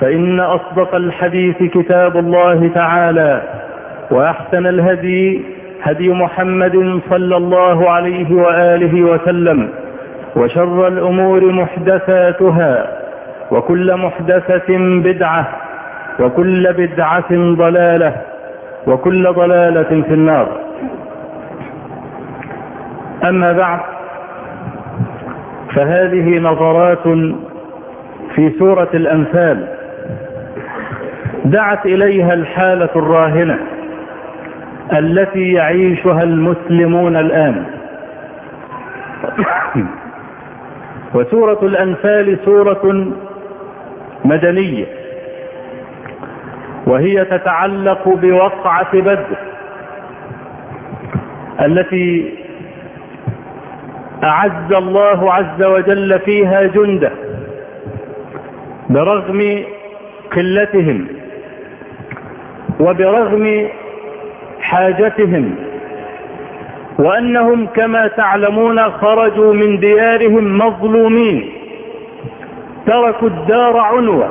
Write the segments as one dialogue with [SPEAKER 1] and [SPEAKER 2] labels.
[SPEAKER 1] فإن أصدق الحديث كتاب الله تعالى وأحسن الهدي هدي محمد صلى الله عليه وآله وسلم وشر الأمور محدثاتها وكل محدثة بدعة وكل بدعة ضلالة وكل ضلالة في النار. أما بعد فهذه نظرات في سورة الأنفال. دعت إليها الحالة الراهنة التي يعيشها المسلمون الآن. وسورة الأنفال سورة مدنية. وهي تتعلق بوقعة بدر التي أعز الله عز وجل فيها جنده برغم قلتهم. وبرغم حاجتهم وأنهم كما تعلمون خرجوا من ديارهم مظلومين تركوا الدار عنوة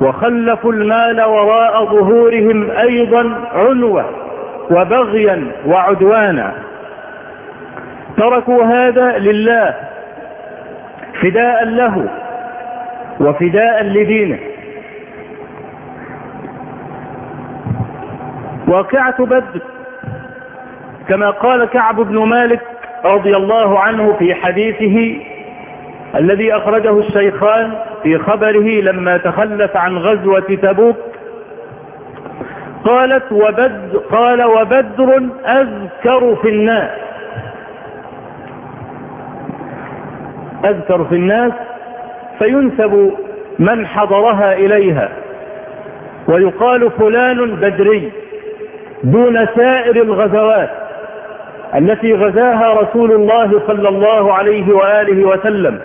[SPEAKER 1] وخلفوا المال وراء ظهورهم أيضا عنوة وبغيا وعدوانا. تركوا هذا لله فداء له وفداء لدينه. واقعة بدر كما قال كعب بن مالك رضي الله عنه في حديثه الذي أخرجه الشيخان في خبره لما تخلف عن غزوة تبوك قالت وبدر قال وبدر أذكر في الناس أذكر في الناس فينسب من حضرها إليها ويقال فلان بدري. دون سائر الغزوات التي غزاها رسول الله صلى الله عليه وآله وسلم.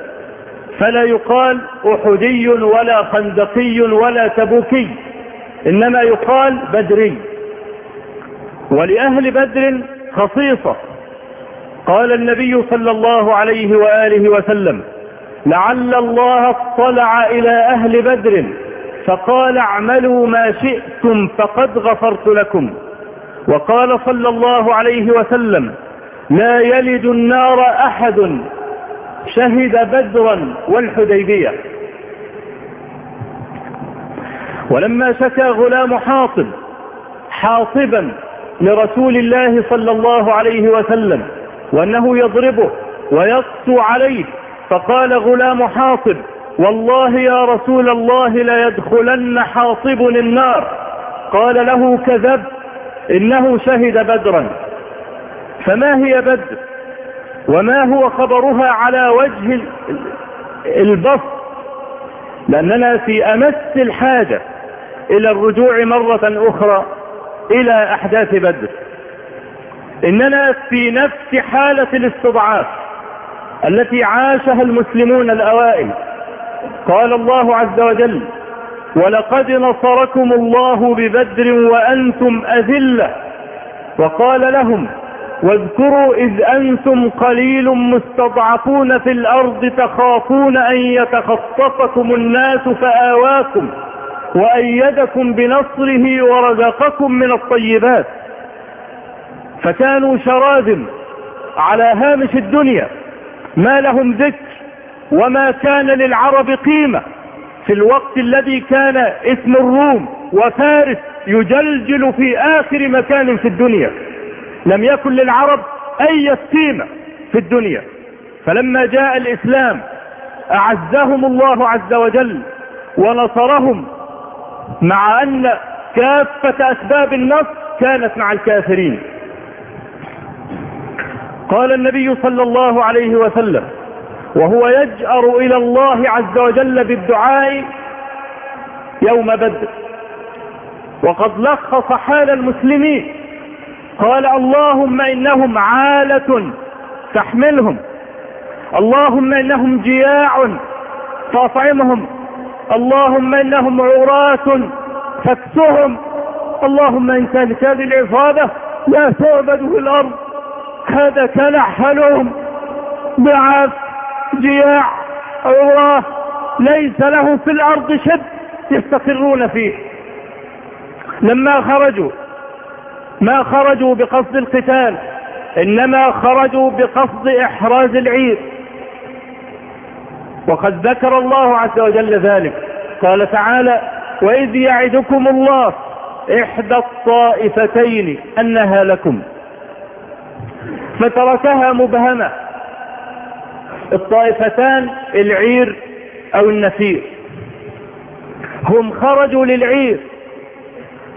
[SPEAKER 1] فلا يقال أحدي ولا خندقي ولا تبوكي إنما يقال بدري. ولأهل بدر خصيصة. قال النبي صلى الله عليه وآله وسلم لعل الله اطلع إلى أهل بدر فقال اعملوا ما شئتم فقد غفرت لكم. وقال صلى الله عليه وسلم لا يلد النار أحد شهد بدرا والحديبية. ولما شكى غلام حاطب حاطبا لرسول الله صلى الله عليه وسلم وأنه يضربه ويقسو عليه فقال غلام حاطب والله يا رسول الله لا يدخلن حاطب النار. قال له كذب. إنه شهد بدرا. فما هي بدر؟ وما هو خبرها على وجه البسط لأننا في أمس الحاجة إلى الرجوع مرة أخرى إلى أحداث بدر. إننا في نفس حالة الاستضعاف التي عاشها المسلمون الأوائل. قال الله عز وجل ولقد نصركم الله ببدر وأنتم أذلة. وقال لهم واذكروا إذ أنتم قليل مستضعفون في الأرض تخافون أن يتخطفكم الناس فآواكم وأيدكم بنصره ورزقكم من الطيبات. فكانوا شراذم على هامش الدنيا ما لهم ذكر وما كان للعرب قيمة. في الوقت الذي كان اسم الروم وفارس يجلجل في آخر مكان في الدنيا. لم يكن للعرب أي قيمة في الدنيا. فلما جاء الإسلام أعزهم الله عز وجل ونصرهم مع أن كافة أسباب النصر كانت مع الكافرين. قال النبي صلى الله عليه وسلم وهو يجأر إلى الله عز وجل بالدعاء يوم بدر. وقد لخص حال المسلمين قال اللهم إنهم عالة تحملهم اللهم إنهم جياع فاطعمهم اللهم إنهم عراة فاكسهم اللهم إن كانت هذه العصابة لا تعبد في الأرض هذا كان حالهم ضعاف جياع عراه ليس لهم في الأرض شد يستقرون فيه. لما خرجوا ما خرجوا بقصد القتال إنما خرجوا بقصد إحراز العير. وقد ذكر الله عز وجل ذلك. قال تعالى وإذ يعدكم الله إحدى الطائفتين أنها لكم. فتركها مبهمة. الطائفتان العير أو النفير هم خرجوا للعير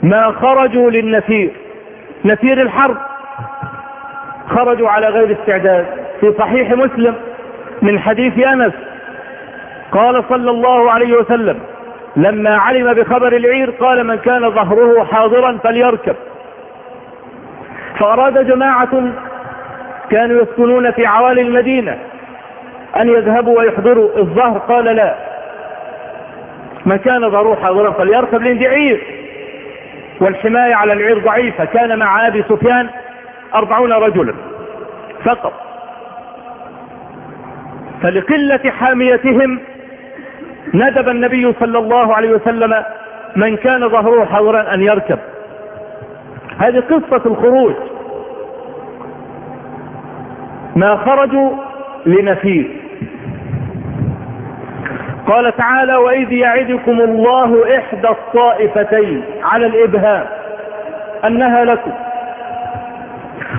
[SPEAKER 1] ما خرجوا للنفير نفير الحرب. خرجوا على غير استعداد. في صحيح مسلم من حديث أنس قال صلى الله عليه وسلم لما علم بخبر العير قال من كان ظهره حاضرا فليركب. فأراد جماعة كانوا يسكنون في عوالي المدينة. أن يذهبوا ويحضروا الظهر؟ قال لا. من كان ظهره حاضرا فليركب لأن دي عير والحماية على العير ضعيفة. كان مع أبي سفيان أربعون رجلا فقط. فلقلة حاميتهم ندب النبي صلى الله عليه وسلم من كان ظهره حاضرا أن يركب. هذه قصة الخروج. ما خرجوا لنفير. قال تعالى وإذ يعدكم الله إحدى الطائفتين على الإبهام أنها لكم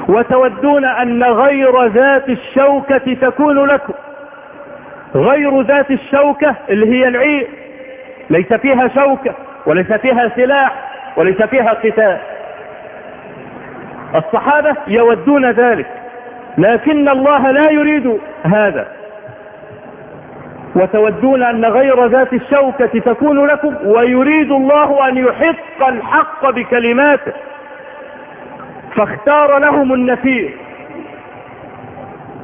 [SPEAKER 1] وتودون أن غير ذات الشوكة تكون لكم. غير ذات الشوكة اللي هي العير ليس فيها شوكة وليس فيها سلاح وليس فيها قتال. الصحابة يودون ذلك لكن الله لا يريد هذا. وتودون أن غير ذات الشوكة تكون لكم ويريد الله أن يحق الحق بكلماته. فاختار لهم النفير.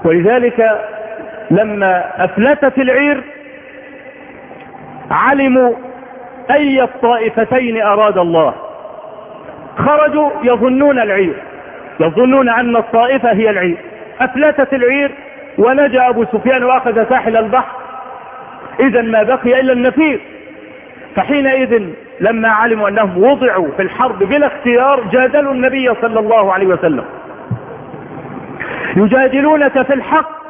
[SPEAKER 1] ولذلك لما أفلتت العير علموا أي الطائفتين أراد الله. خرجوا يظنون العير يظنون أن الطائفة هي العير. أفلتت العير ونجأ أبو سفيان وأخذ ساحل البحر. إذا ما بقي إلا النفير. فحينئذ لما علموا أنهم وضعوا في الحرب بلا اختيار جادلوا النبي صلى الله عليه وسلم. يجادلونك في الحق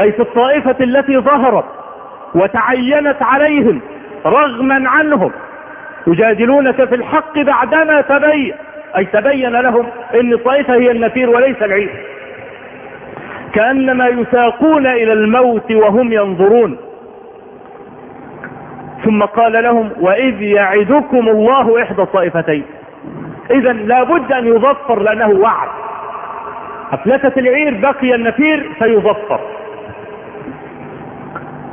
[SPEAKER 1] أي في الطائفة التي ظهرت وتعينت عليهم رغما عنهم. يجادلونك في الحق بعدما تبين أي تبين لهم أن الطائفة هي النفير وليس العيد. كأنما يساقون إلى الموت وهم ينظرون. ثم قال لهم وإذ يعدكم الله إحدى الطائفتين. إذا لابد أن يظفر لأنه وعد. أفلتت العير بقي النفير فيظفر.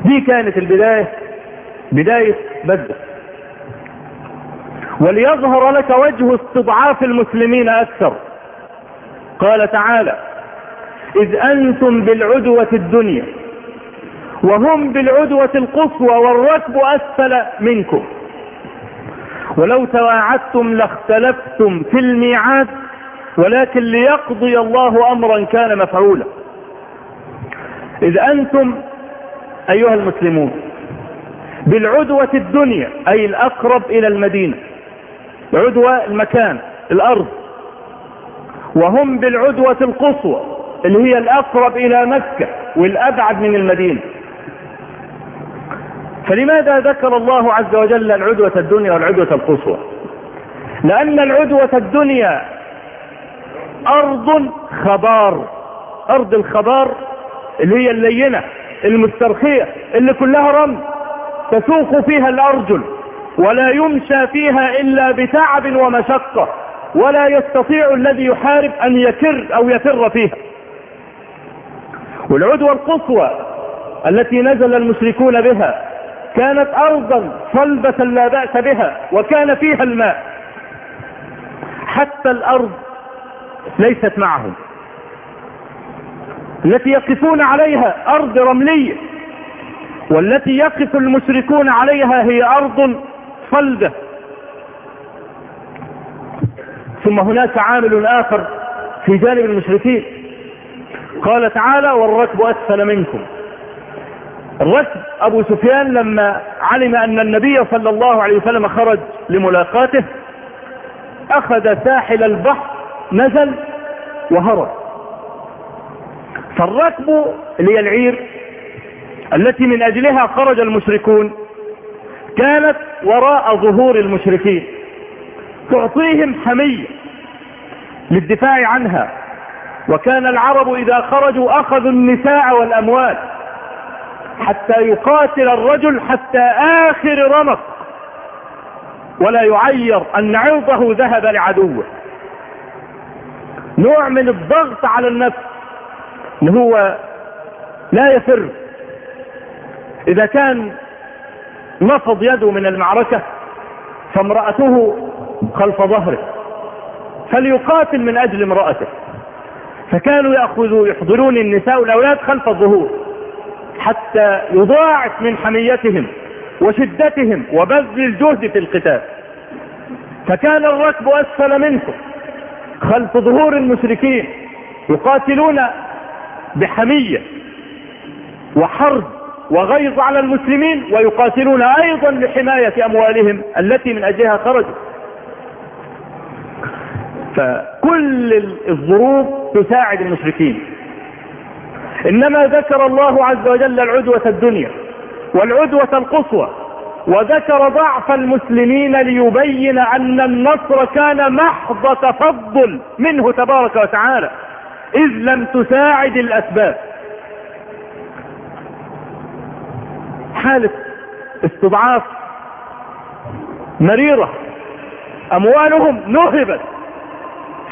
[SPEAKER 1] دي كانت البداية بداية بدر. وليظهر لك وجه استضعاف المسلمين أكثر. قال تعالى إذ أنتم بالعدوة الدنيا وهم بالعدوة القصوى والركب أسفل منكم. ولو تواعدتم لاختلفتم في الميعاد ولكن ليقضي الله أمرا كان مفعولا. إذ أنتم أيها المسلمون بالعدوة الدنيا أي الأقرب إلى المدينة العدوة المكان الأرض وهم بالعدوة القصوى اللي هي الأقرب إلى مكة والأبعد من المدينة. فلماذا ذكر الله عز وجل العدوة الدنيا والعدوة القصوى؟ لأن العدوة الدنيا أرض خبار أرض الخبار اللي هي اللينة المسترخية اللي كلها رمل. تسوق فيها الأرجل ولا يمشى فيها إلا بتعب ومشقة ولا يستطيع الذي يحارب أن يكر أو يفر فيها. والعدوى القصوى التي نزل المشركون بها كانت أرضا صلبة لا بأس بها وكان فيها الماء. حتى الأرض ليست معهم. التي يقفون عليها أرض رملية والتي يقف المشركون عليها هي أرض صلبة. ثم هناك عامل آخر في جانب المشركين. قال تعالى والركب أسفل منكم. الركب أبو سفيان لما علم أن النبي صلى الله عليه وسلم خرج لملاقاته أخذ ساحل البحر نزل وهرب. فالركب هي العير التي من أجلها خرج المشركون كانت وراء ظهور المشركين تعطيهم حمية للدفاع عنها. وكان العرب إذا خرجوا أخذوا النساء والأموال حتى يقاتل الرجل حتى آخر رمق ولا يعير أن عرضه ذهب لعدوه. نوع من الضغط على النفس إن هو لا يفر. إذا كان نفض يده من المعركة فامرأته خلف ظهره فليقاتل من أجل امرأته. فكانوا يأخذوا يحضرون النساء والأولاد خلف الظهور حتى يضاعف من حميتهم وشدتهم وبذل الجهد في القتال. فكان الركب أسفل منكم. خلف ظهور المشركين يقاتلون بحمية وحرب وغيظ على المسلمين ويقاتلون أيضا لحماية أموالهم التي من أجلها خرجوا. فكل الظروف تساعد المشركين. إنما ذكر الله عز وجل العدوة الدنيا والعدوة القصوى وذكر ضعف المسلمين ليبين أن النصر كان محض تفضل منه تبارك وتعالى إذ لم تساعد الأسباب. حالة استضعاف مريرة أموالهم نهبت.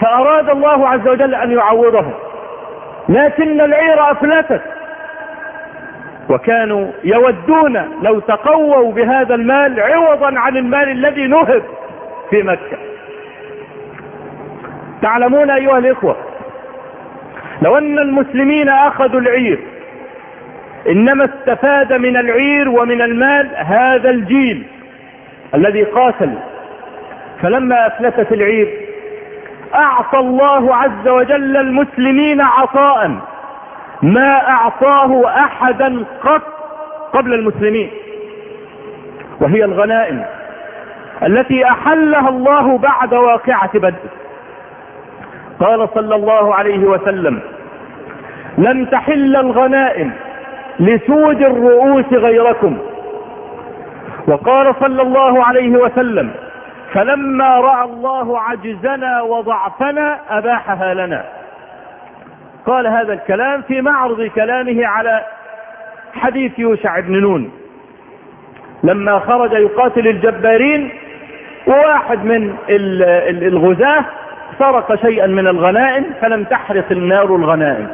[SPEAKER 1] فأراد الله عز وجل أن يعوضهم. لكن العير أفلتت. وكانوا يودون لو تقووا بهذا المال عوضا عن المال الذي نهب في مكة. تعلمون أيها الإخوة لو أن المسلمين أخذوا العير إنما استفاد من العير ومن المال هذا الجيل الذي قاتل. فلما أفلتت العير أعطى الله عز وجل المسلمين عطاء. ما أعطاه أحدا قط قبل المسلمين. وهي الغنائم التي أحلها الله بعد واقعة بدر قال صلى الله عليه وسلم لم تحل الغنائم لسود الرؤوس غيركم. وقال صلى الله عليه وسلم فلما رأى الله عجزنا وضعفنا أباحها لنا. قال هذا الكلام في معرض كلامه على حديث يوشع بن نون. لما خرج يقاتل الجبارين وواحد من الغزاة سرق شيئا من الغنائم فلم تحرق النار الغنائم.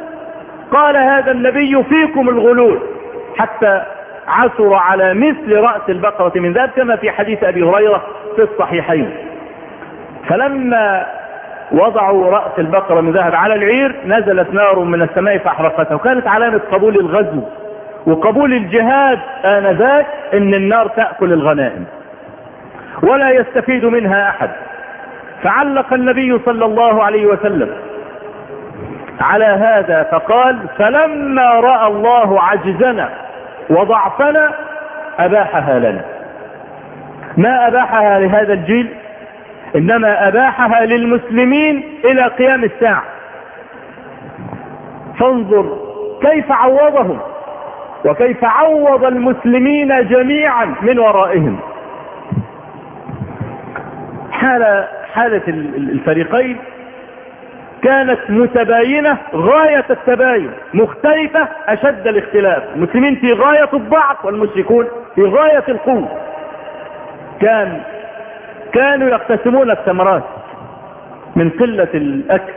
[SPEAKER 1] قال هذا النبي فيكم الغلول. حتى عثر على مثل رأس البقرة من ذلك كما في حديث أبي هريرة في الصحيحين. فلما وضعوا رأس البقرة من ذهب على العير نزلت نار من السماء فأحرقتها وكانت علامة قبول الغزو وقبول الجهاد آنذاك إن النار تأكل الغنائم ولا يستفيد منها أحد. فعلق النبي صلى الله عليه وسلم على هذا فقال فلما رأى الله عجزنا وضعفنا أباحها لنا. ما أباحها لهذا الجيل؟ إنما أباحها للمسلمين إلى قيام الساعة. فانظر كيف عوضهم وكيف عوض المسلمين جميعا من ورائهم. حالة, حالة الفريقين كانت متباينة غاية التباين مختلفة أشد الاختلاف. المسلمين في غاية الضعف والمشركون في غاية القوة. كان كانوا يقتسمون الثمرات من قلة الأكل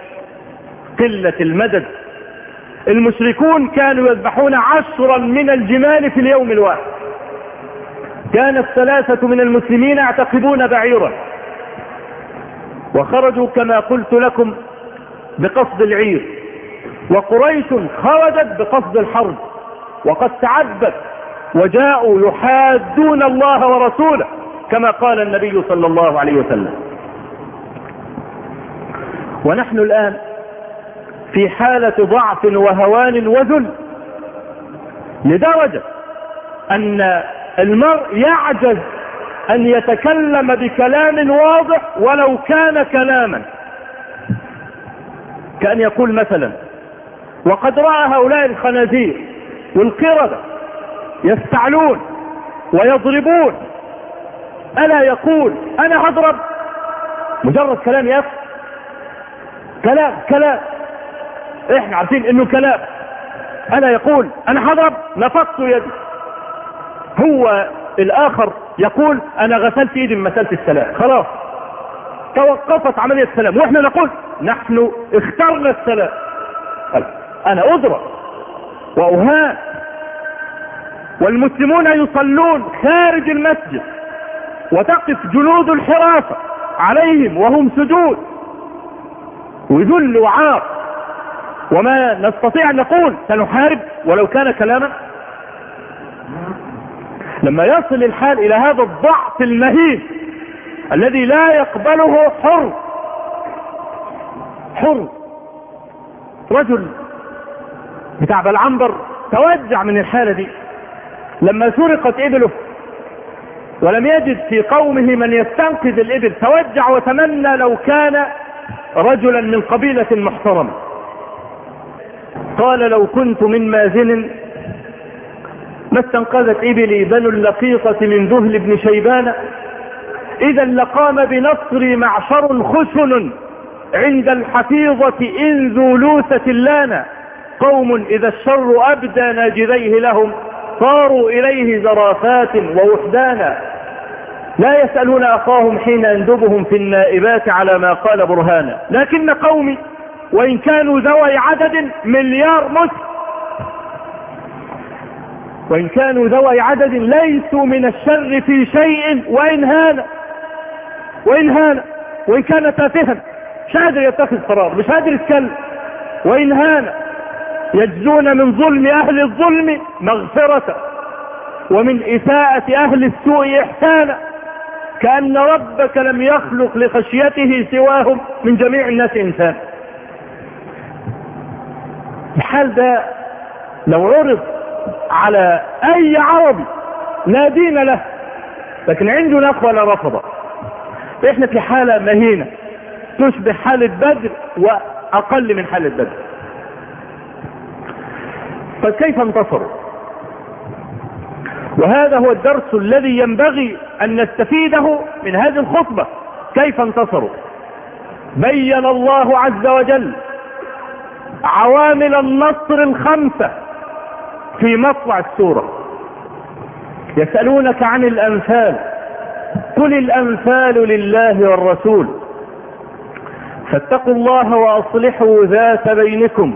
[SPEAKER 1] قلة المدد. المشركون كانوا يذبحون عشرا من الجمال في اليوم الواحد. كان الثلاثة من المسلمين يعتقبون بعيرا. وخرجوا كما قلت لكم بقصد العير. وقريش خرجت بقصد الحرب. وقد تعبت. وجاءوا يحادون الله ورسوله. كما قال النبي صلى الله عليه وسلم. ونحن الآن في حالة ضعف وهوان وذل لدرجة أن المرء يعجز أن يتكلم بكلام واضح ولو كان كلاما. كأن يقول مثلا وقد رأى هؤلاء الخنازير والقردة يستعلون ويضربون ألا يقول أنا هضرب مجرد كلام يا كلام كلام. إحنا عارفين إنه كلام. أنا يقول أنا هضرب نفضت يدي. هو الآخر يقول أنا غسلت ايدي من مسألة السلام. خلاص. توقفت عملية السلام. وإحنا نقول نحن اخترنا السلام. أنا أضرب. وأهان. والمسلمون يصلون خارج المسجد. وتقف جنود الحراسة عليهم وهم سجود. وذل وعار وما نستطيع أن نقول سنحارب ولو كان كلاما. لما يصل الحال إلى هذا الضعف المهين الذي لا يقبله حر. حر. رجل بتاع بلعنبر توجع من الحالة دي. لما سرقت إبله ولم يجد في قومه من يستنقذ الإبل. توجع وتمنى لو كان رجلا من قبيلة محترمة. قال لو كنت من مازن ما استنقذت إبلي بنو اللقيطة من ذهل بن شيبان. إذا لقام بنصري معشر خشن عند الحفيظة إن ذو لوثة لانا. قوم إذا الشر أبدى ناجذيه لهم. صاروا إليه زرافات ووحدانا. لا يسألون أخاهم حين يندبهم في النائبات على ما قال برهانا. لكن قومي وإن كانوا ذوي عدد مليار مسلم وإن كانوا ذوي عدد ليسوا من الشر في شيء وإن هان. وإن هان. وإن كان تافها مش قادر يتخذ قرار مش قادر يتكلم. وإن هان. يجزون من ظلم أهل الظلم مغفرة ومن إساءة أهل السوء إحسانا كأن ربك لم يخلق لخشيته سواهم من جميع الناس إنسان. الحال ده لو عرض على أي عربي لا دين له لكن عنده نخوة لرفضه إحنا في حالة مهينة تشبه حالة بدر وأقل من حالة بدر. فكيف انتصروا وهذا هو الدرس الذي ينبغي أن نستفيده من هذه الخطبة. كيف انتصروا؟ بين الله عز وجل عوامل النصر الخمسة في مطلع السورة. يسألونك عن الأنفال. قل الأنفال لله والرسول. فاتقوا الله وأصلحوا ذات بينكم.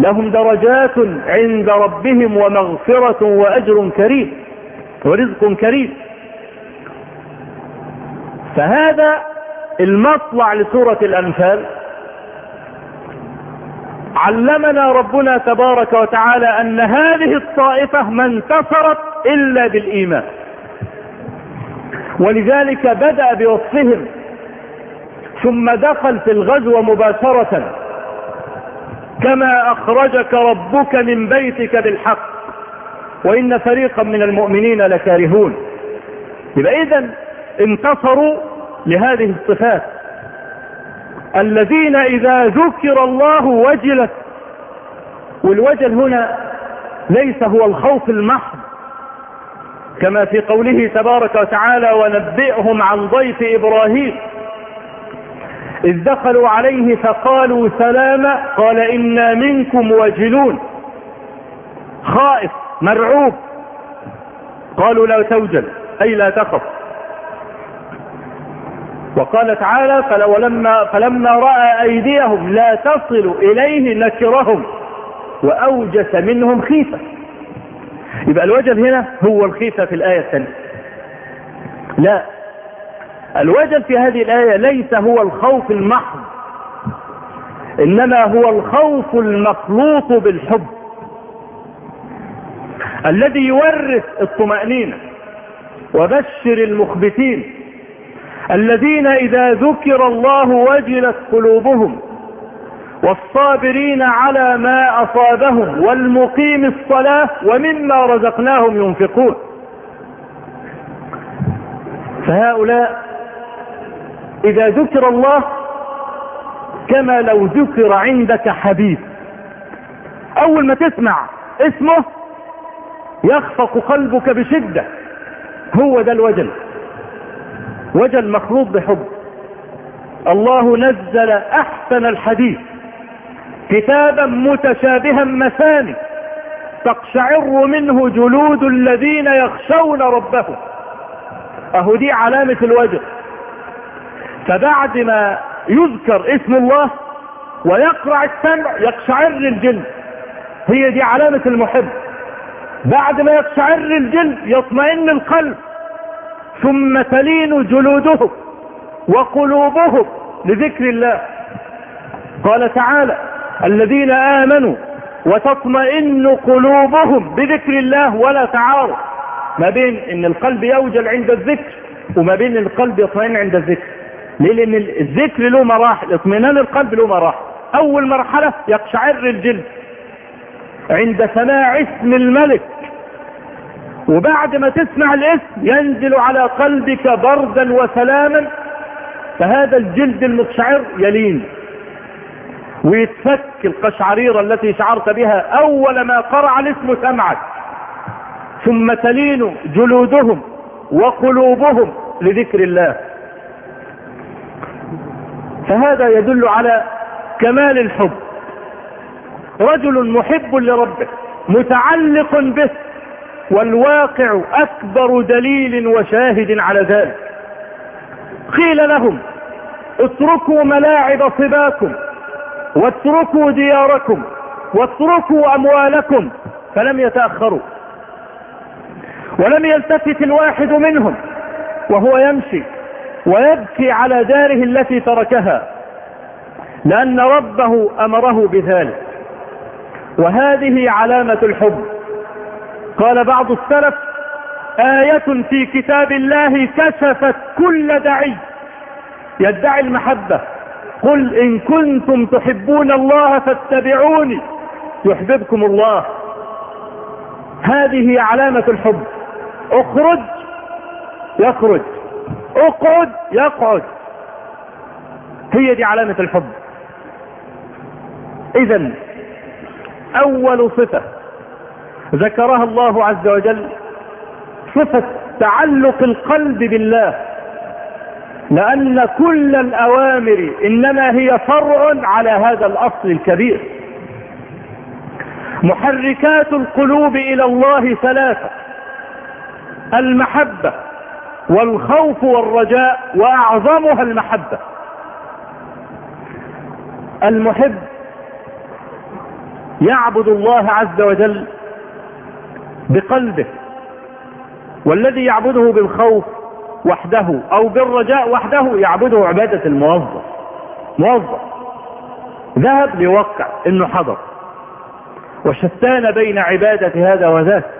[SPEAKER 1] لهم درجات عند ربهم ومغفرة وأجر كريم ورزق كريم. فهذا المطلع لسورة الأنفال. علمنا ربنا تبارك وتعالى أن هذه الطائفة ما انتصرت إلا بالإيمان. ولذلك بدأ بوصفهم. ثم دخل في الغزو مباشرة. كما أخرجك ربك من بيتك بالحق. وإن فريقا من المؤمنين لكارهون. يبقى إذا انتصروا لهذه الصفات. الذين إذا ذكر الله وجلت والوجل هنا ليس هو الخوف المحض كما في قوله تبارك وتعالى ونبئهم عن ضيف إبراهيم. إذ دخلوا عليه فقالوا سلاما قال إنا منكم وجلون خائف مرعوب. قالوا لا توجل أي لا تخف. وقال تعالى فلما, فلما رأى أيديهم لا تصل إليه نكرهم وأوجس منهم خيفة. يبقى الوجل هنا هو الخيفة في الآية الثانية. لا الوجل في هذه الآية ليس هو الخوف المحض إنما هو الخوف المخلوط بالحب الذي يورث الطمأنينة وبشر المخبتين الذين إذا ذكر الله وجلت قلوبهم والصابرين على ما أصابهم والمقيم الصلاة ومما رزقناهم ينفقون. فهؤلاء إذا ذكر الله كما لو ذكر عندك حبيب. أول ما تسمع اسمه يخفق قلبك بشدة. هو ده الوجل. وجل مخلوط بحب. الله نزل أحسن الحديث. كتابا متشابها مثاني. تقشعر منه جلود الذين يخشون ربهم. أهو دي علامة الوجه فبعد ما يذكر اسم الله ويقرع السمع يقشعر الجلد هي دي علامة المحب. بعد ما يقشعر الجلد يطمئن القلب. ثم تلين جلودهم وقلوبهم لذكر الله. قال تعالى الذين آمنوا وتطمئن قلوبهم بذكر الله ولا تعارض. ما بين إن القلب يوجل عند الذكر وما بين القلب يطمئن عند الذكر. ليه؟ لأن الذكر له مراحل اطمئنان القلب له مراحل. أول مرحلة يقشعر الجلد. عند سماع اسم الملك. وبعد ما تسمع الاسم ينزل على قلبك بردا وسلاما فهذا الجلد المقشعر يلين. ويتفك القشعريرة التي شعرت بها أول ما قرع الاسم سمعك. ثم تلين جلودهم وقلوبهم لذكر الله. فهذا يدل على كمال الحب. رجل محب لربه متعلق به والواقع أكبر دليل وشاهد على ذلك. قيل لهم اتركوا ملاعب صباكم واتركوا دياركم واتركوا أموالكم. فلم يتأخروا. ولم يلتفت الواحد منهم وهو يمشي. ويبكي على داره التي تركها لأن ربه أمره بذلك. وهذه علامة الحب. قال بعض السلف آية في كتاب الله كشفت كل دعي يدعي المحبة. قل إن كنتم تحبون الله فاتبعوني يحببكم الله. هذه علامة الحب. اخرج يخرج. اقعد يقعد. هي دي علامة الحب. إذا أول صفة ذكرها الله عز وجل صفة تعلق القلب بالله لأن كل الأوامر إنما هي فرع على هذا الأصل الكبير. محركات القلوب إلى الله ثلاثة المحبة والخوف والرجاء وأعظمها المحبة. المحب يعبد الله عز وجل بقلبه والذي يعبده بالخوف وحده أو بالرجاء وحده يعبده عبادة الموظف. موظف. ذهب ليوقع إنه حضر. وشتان بين عبادة هذا وذاك.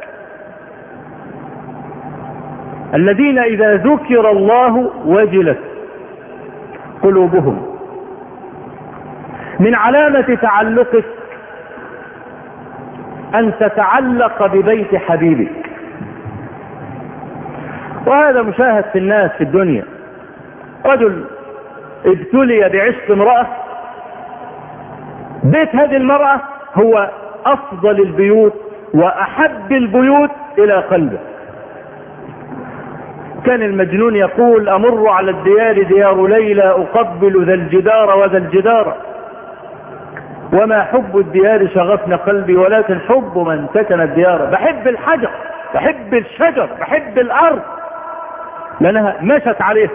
[SPEAKER 1] الذين إذا ذكر الله وجلت قلوبهم من علامة تعلقك أن تتعلق ببيت حبيبك. وهذا مشاهد في الناس في الدنيا. رجل ابتلي بعشق امرأة. بيت هذه المرأة هو أفضل البيوت وأحب البيوت إلى قلبه. كان المجنون يقول أمر على الديار ديار ليلى أقبل ذا الجدار وذا الجدار. وما حب الديار شغفنا قلبي ولكن حب من سكن الديار. بحب الحجر بحب الشجر بحب الأرض. لأنها مشت عليه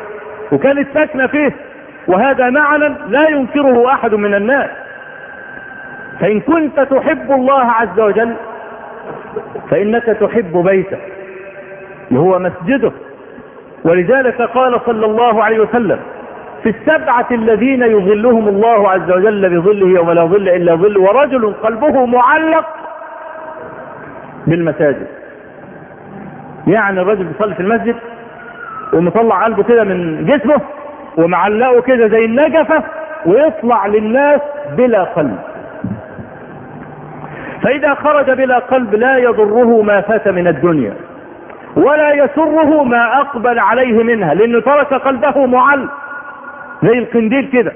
[SPEAKER 1] وكانت ساكنة فيه وهذا معنى لا ينكره أحد من الناس. فإن كنت تحب الله عز وجل فإنك تحب بيته وهو مسجده. ولذلك قال صلى الله عليه وسلم في السبعة الذين يظلهم الله عز وجل بظله يوم لا ظل إلا ظل ورجل قلبه معلق بالمساجد. يعني الرجل بيصلي في المسجد ومطلع قلبه كده من جسمه ومعلقه كده زي النجفة ويطلع للناس بلا قلب. فإذا خرج بلا قلب لا يضره ما فات من الدنيا. ولا يسره ما أقبل عليه منها لأنه ترك قلبه معل. زي القنديل كده.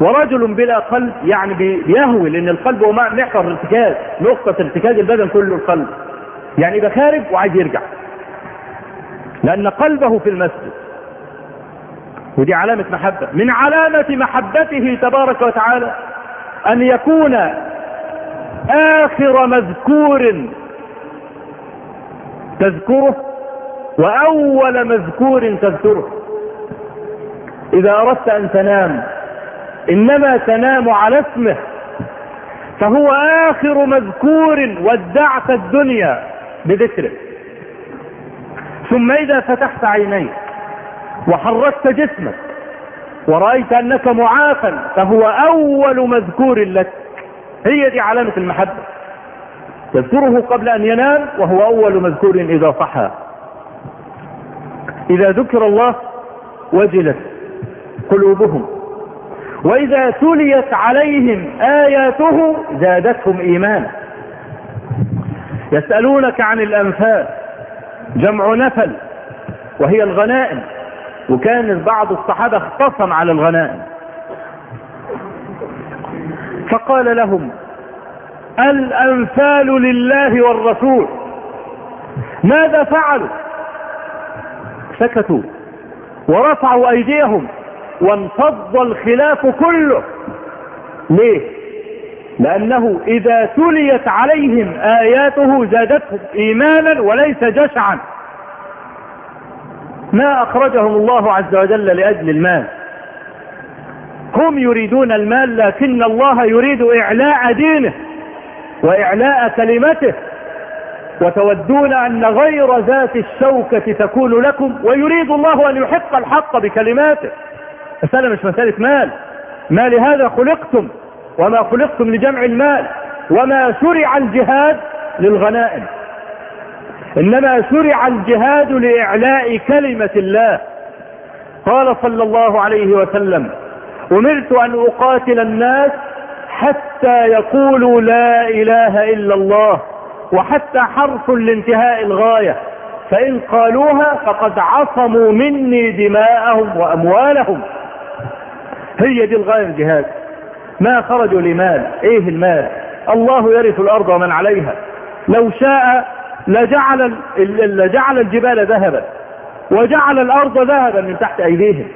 [SPEAKER 1] ورجل بلا قلب يعني بيهوي لأن القلب هو محور ارتكاز نقطة ارتكاز البدن كله القلب. يعني يبقى خارج وعايز يرجع. لأن قلبه في المسجد. ودي علامة محبة. من علامة محبته تبارك وتعالى أن يكون آخر مذكور تذكره وأول مذكور تذكره. إذا أردت أن تنام إنما تنام على اسمه فهو آخر مذكور ودعت الدنيا بذكره. ثم إذا فتحت عينيك وحركت جسمك ورأيت أنك معافى فهو أول مذكور لك. هي دي علامة المحبة. يذكره قبل أن ينام وهو أول مذكور إذا صحى. إذا ذكر الله وجلت قلوبهم. وإذا تليت عليهم آياته زادتهم إيمانا. يسألونك عن الأنفال جمع نفل وهي الغنائم. وكان بعض الصحابة اختصم على الغنائم. فقال لهم الأنفال لله والرسول. ماذا فعلوا؟ سكتوا ورفعوا أيديهم وانفض الخلاف كله. ليه؟ لأنه إذا تليت عليهم آياته زادتهم إيمانا وليس جشعا. ما أخرجهم الله عز وجل لأجل المال. هم يريدون المال لكن الله يريد إعلاء دينه. وإعلاء كلمته وتودون أن غير ذات الشوكة تكون لكم ويريد الله أن يحق الحق بكلماته. مسألة مش مسألة مال. ما لهذا خلقتم؟ وما خلقتم لجمع المال؟ وما شرع الجهاد للغنائم؟ إنما شرع الجهاد لإعلاء كلمة الله. قال صلى الله عليه وسلم أمرت أن أقاتل الناس حتى يقولوا لا إله إلا الله وحتى حرف لانتهاء الغاية. فإن قالوها فقد عصموا مني دماءهم وأموالهم. هي دي الغاية الجهاد. ما خرجوا لمال إيه المال؟ الله يرث الأرض ومن عليها. لو شاء لجعل لجعل الجبال ذهبا وجعل الأرض ذهبا من تحت أيديهم.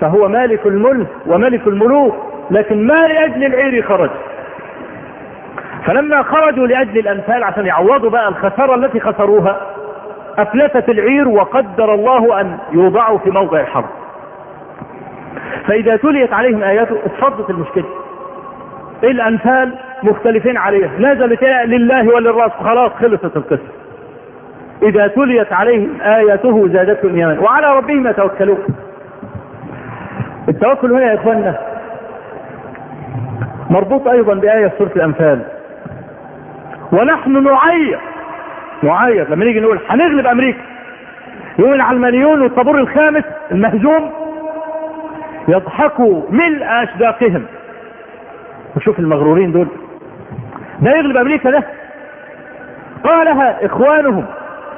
[SPEAKER 1] فهو مالك الملك وملك الملوك. لكن ما لأجل العير خرج. فلما خرجوا لأجل الانفال عشان يعوضوا بقى الخسارة التي خسروها أفلتت العير وقدر الله أن يوضعوا في موضع الحرب. فإذا تليت عليهم آياته اتفضت المشكلة. الأنفال مختلفين عليها؟ نزلت لله وللرأس. خلاص خلصت القصة. إذا تليت عليهم آياته زادتهم إيمانا. وعلى ربهم يتوكلون. التوكل هنا يا إخواننا مربوط أيضا بآية سورة الأنفال. ونحن نعير. نعير. لما نيجي نقول هنغلب أمريكا. يوم العلمانيون والطابور الخامس المهزوم يضحكوا ملء أشداقهم. وشوف المغرورين دول. ده يغلب أمريكا ده قالها إخوانهم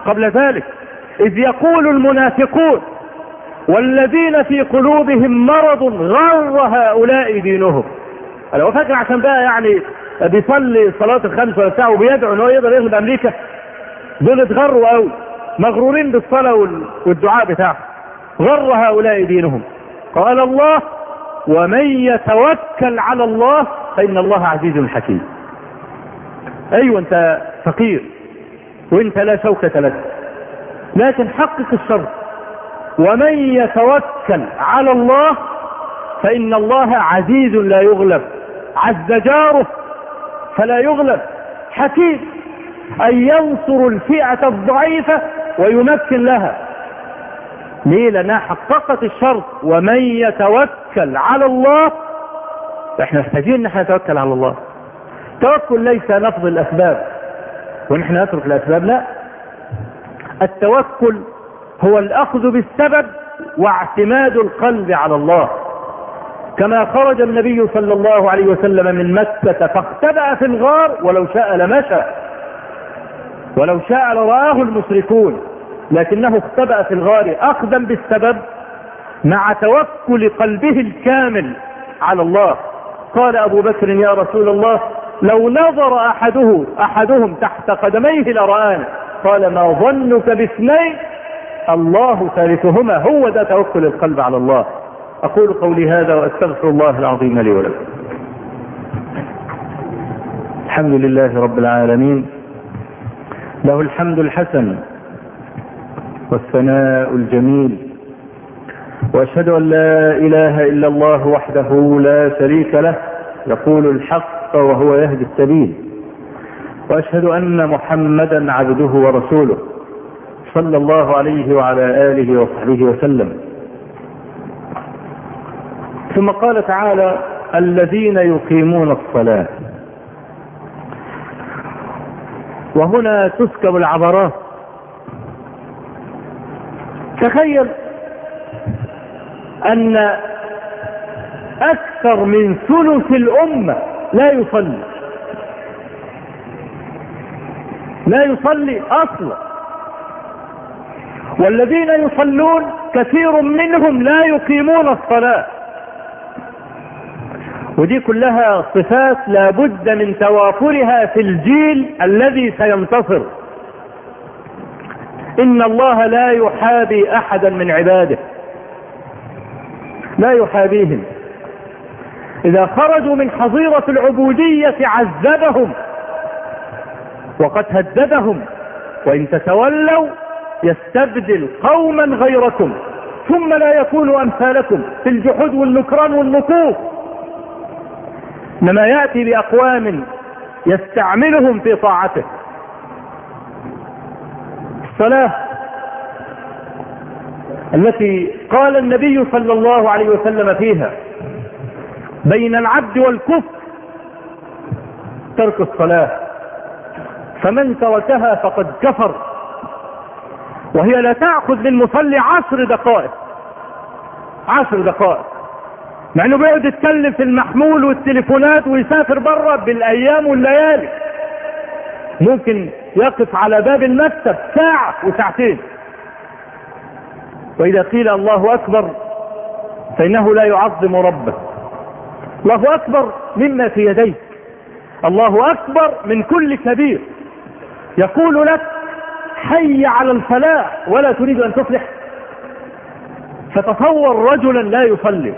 [SPEAKER 1] قبل ذلك. إذ يقول المنافقون والذين في قلوبهم مرض غر هؤلاء دينهم. لو فاكر عشان بقى يعني بيصلي صلاة الخمس ولا ساعة وبيدعو إن هو يقدر يغلب أمريكا. دول اتغروا قوي مغرورين بالصلاة والدعاء بتاعهم. غر هؤلاء دينهم. قال الله ومن يتوكل على الله فإن الله عزيز حكيم. أيوة أنت فقير. وأنت لا شوكة لك. لكن حقق الشر. ومن يتوكل على الله فإن الله عزيز لا يغلب. عز جاره فلا يغلب. حكيم أن ينصر الفئة الضعيفة ويمكن لها. ليه؟ لأنها حققت الشرط. ومن يتوكل على الله إحنا محتاجين إن إحنا نتوكل على الله. التوكل ليس نفض الأسباب. ونحن نترك الأسباب لا. التوكل هو الأخذ بالسبب واعتماد القلب على الله. كما خرج النبي صلى الله عليه وسلم من مكة فاختبأ في الغار ولو شاء لمشى. ولو شاء لرآه المشركون. لكنه اختبأ في الغار أخذا بالسبب مع توكل قلبه الكامل على الله. قال أبو بكر يا رسول الله لو نظر أحده أحدهم تحت قدميه لرآنا. قال ما ظنك باثنين؟ الله ثالثهما هو ده توكل القلب على الله. أقول قولي هذا وأستغفر الله العظيم لي ولكم. الحمد لله رب العالمين. له الحمد الحسن والثناء الجميل. وأشهد أن لا إله إلا الله وحده لا شريك له يقول الحق وهو يهدي السبيل. وأشهد أن محمدا عبده ورسوله صلى الله عليه وعلى آله وصحبه وسلم. ثم قال تعالى الذين يقيمون الصلاة. وهنا تسكب العبرات. تخيل أن أكثر من ثلث الأمة لا يصلي. لا يصلي أصلا. والذين يصلون كثير منهم لا يقيمون الصلاة. ودي كلها صفات لابد من توافرها في الجيل الذي سينتصر. إن الله لا يحابي أحدا من عباده. لا يحابيهم. إذا خرجوا من حظيرة العبودية عذبهم. وقد هددهم. وإن تتولوا يستبدل قوما غيركم. ثم لا يكونوا أمثالكم في الجحود والنكران والنكوف إنما يأتي بأقوام يستعملهم في طاعته. الصلاة التي قال النبي صلى الله عليه وسلم فيها بين العبد والكفر ترك الصلاة. فمن تركها فقد كفر. وهي لا تأخذ من مصلي عشر دقائق. عشر دقائق. مع إنه بيقعد يتكلم في المحمول والتليفونات ويسافر بره بالأيام والليالي. ممكن يقف على باب المكتب ساعة وساعتين. وإذا قيل الله أكبر فإنه لا يعظم ربه. الله أكبر مما في يديك. الله أكبر من كل كبير. يقول لك حي على الفلاح ولا تريد أن تفلح. فتصور رجلا لا يصلي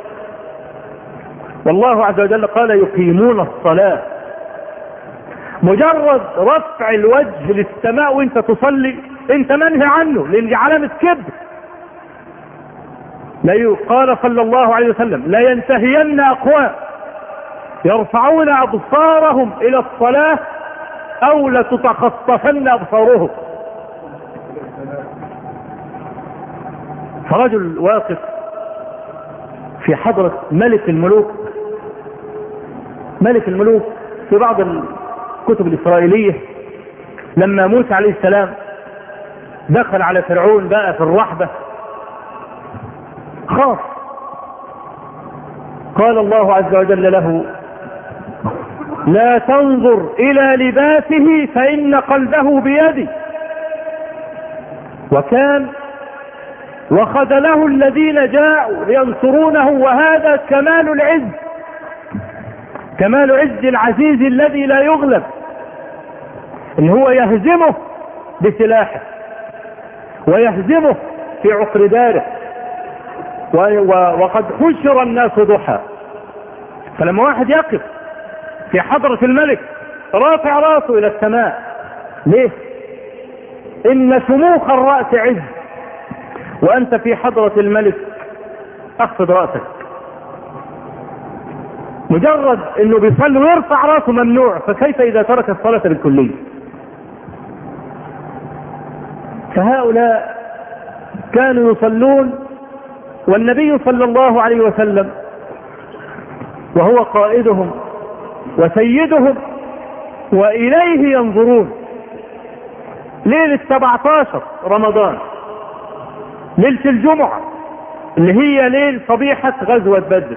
[SPEAKER 1] والله عز وجل قال يقيمون الصلاة. مجرد رفع الوجه للسماء وانت تصلي انت منهي عنه لأن علامة كبر
[SPEAKER 2] لا قال صلى الله عليه وسلم لا ينتهين أقوام يرفعون أبصارهم إلى الصلاة أو لتتخطفن أبصارهم. فرجل واقف في حضرة ملك الملوك ملك الملوك في بعض الكتب الإسرائيلية لما موسى عليه السلام دخل على فرعون بقى في الرحبة خاف. قال الله عز وجل له لا تنظر إلى لباسه فإن قلبه بيدي. وكان وخذله الذين جاءوا لينصرونه وهذا كمال العز. كمال عز العزيز الذي لا يغلب إن هو يهزمه بسلاحه ويهزمه في عقر داره وقد حشر الناس ضحى. فلما واحد يقف في حضرة الملك رافع راسه إلى السماء ليه؟ إن شموخ الرأس عز وأنت في حضرة الملك أخفض رأسك. مجرد إنه بيصلي ويرفع راسه ممنوع فكيف إذا ترك الصلاة بالكلية فهؤلاء كانوا يصلون والنبي صلى الله عليه وسلم وهو قائدهم وسيدهم وإليه ينظرون. ليلة 17 رمضان ليلة الجمعة اللي هي ليل صبيحة غزوة بدر.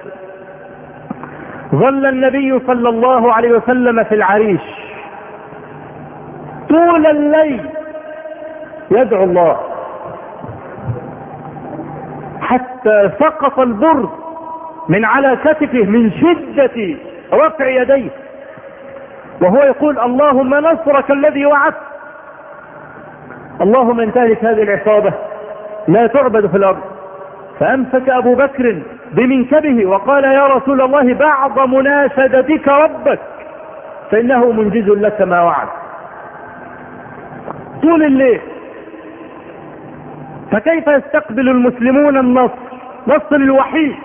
[SPEAKER 2] ظل النبي صلى الله عليه وسلم في العريش. طول الليل يدعو الله. حتى سقط البرد من على كتفه من شدة رفع يديه. وهو يقول اللهم نصرك الذي وعدت. اللهم انتهك هذه العصابة لا تعبد في الأرض. فأمسك أبو بكر بمنكبه وقال يا رسول الله بعض مناشدتك ربك فإنه منجز لك ما وعد. طول الليل. فكيف يستقبل المسلمون النصر؟ نصر الوحيد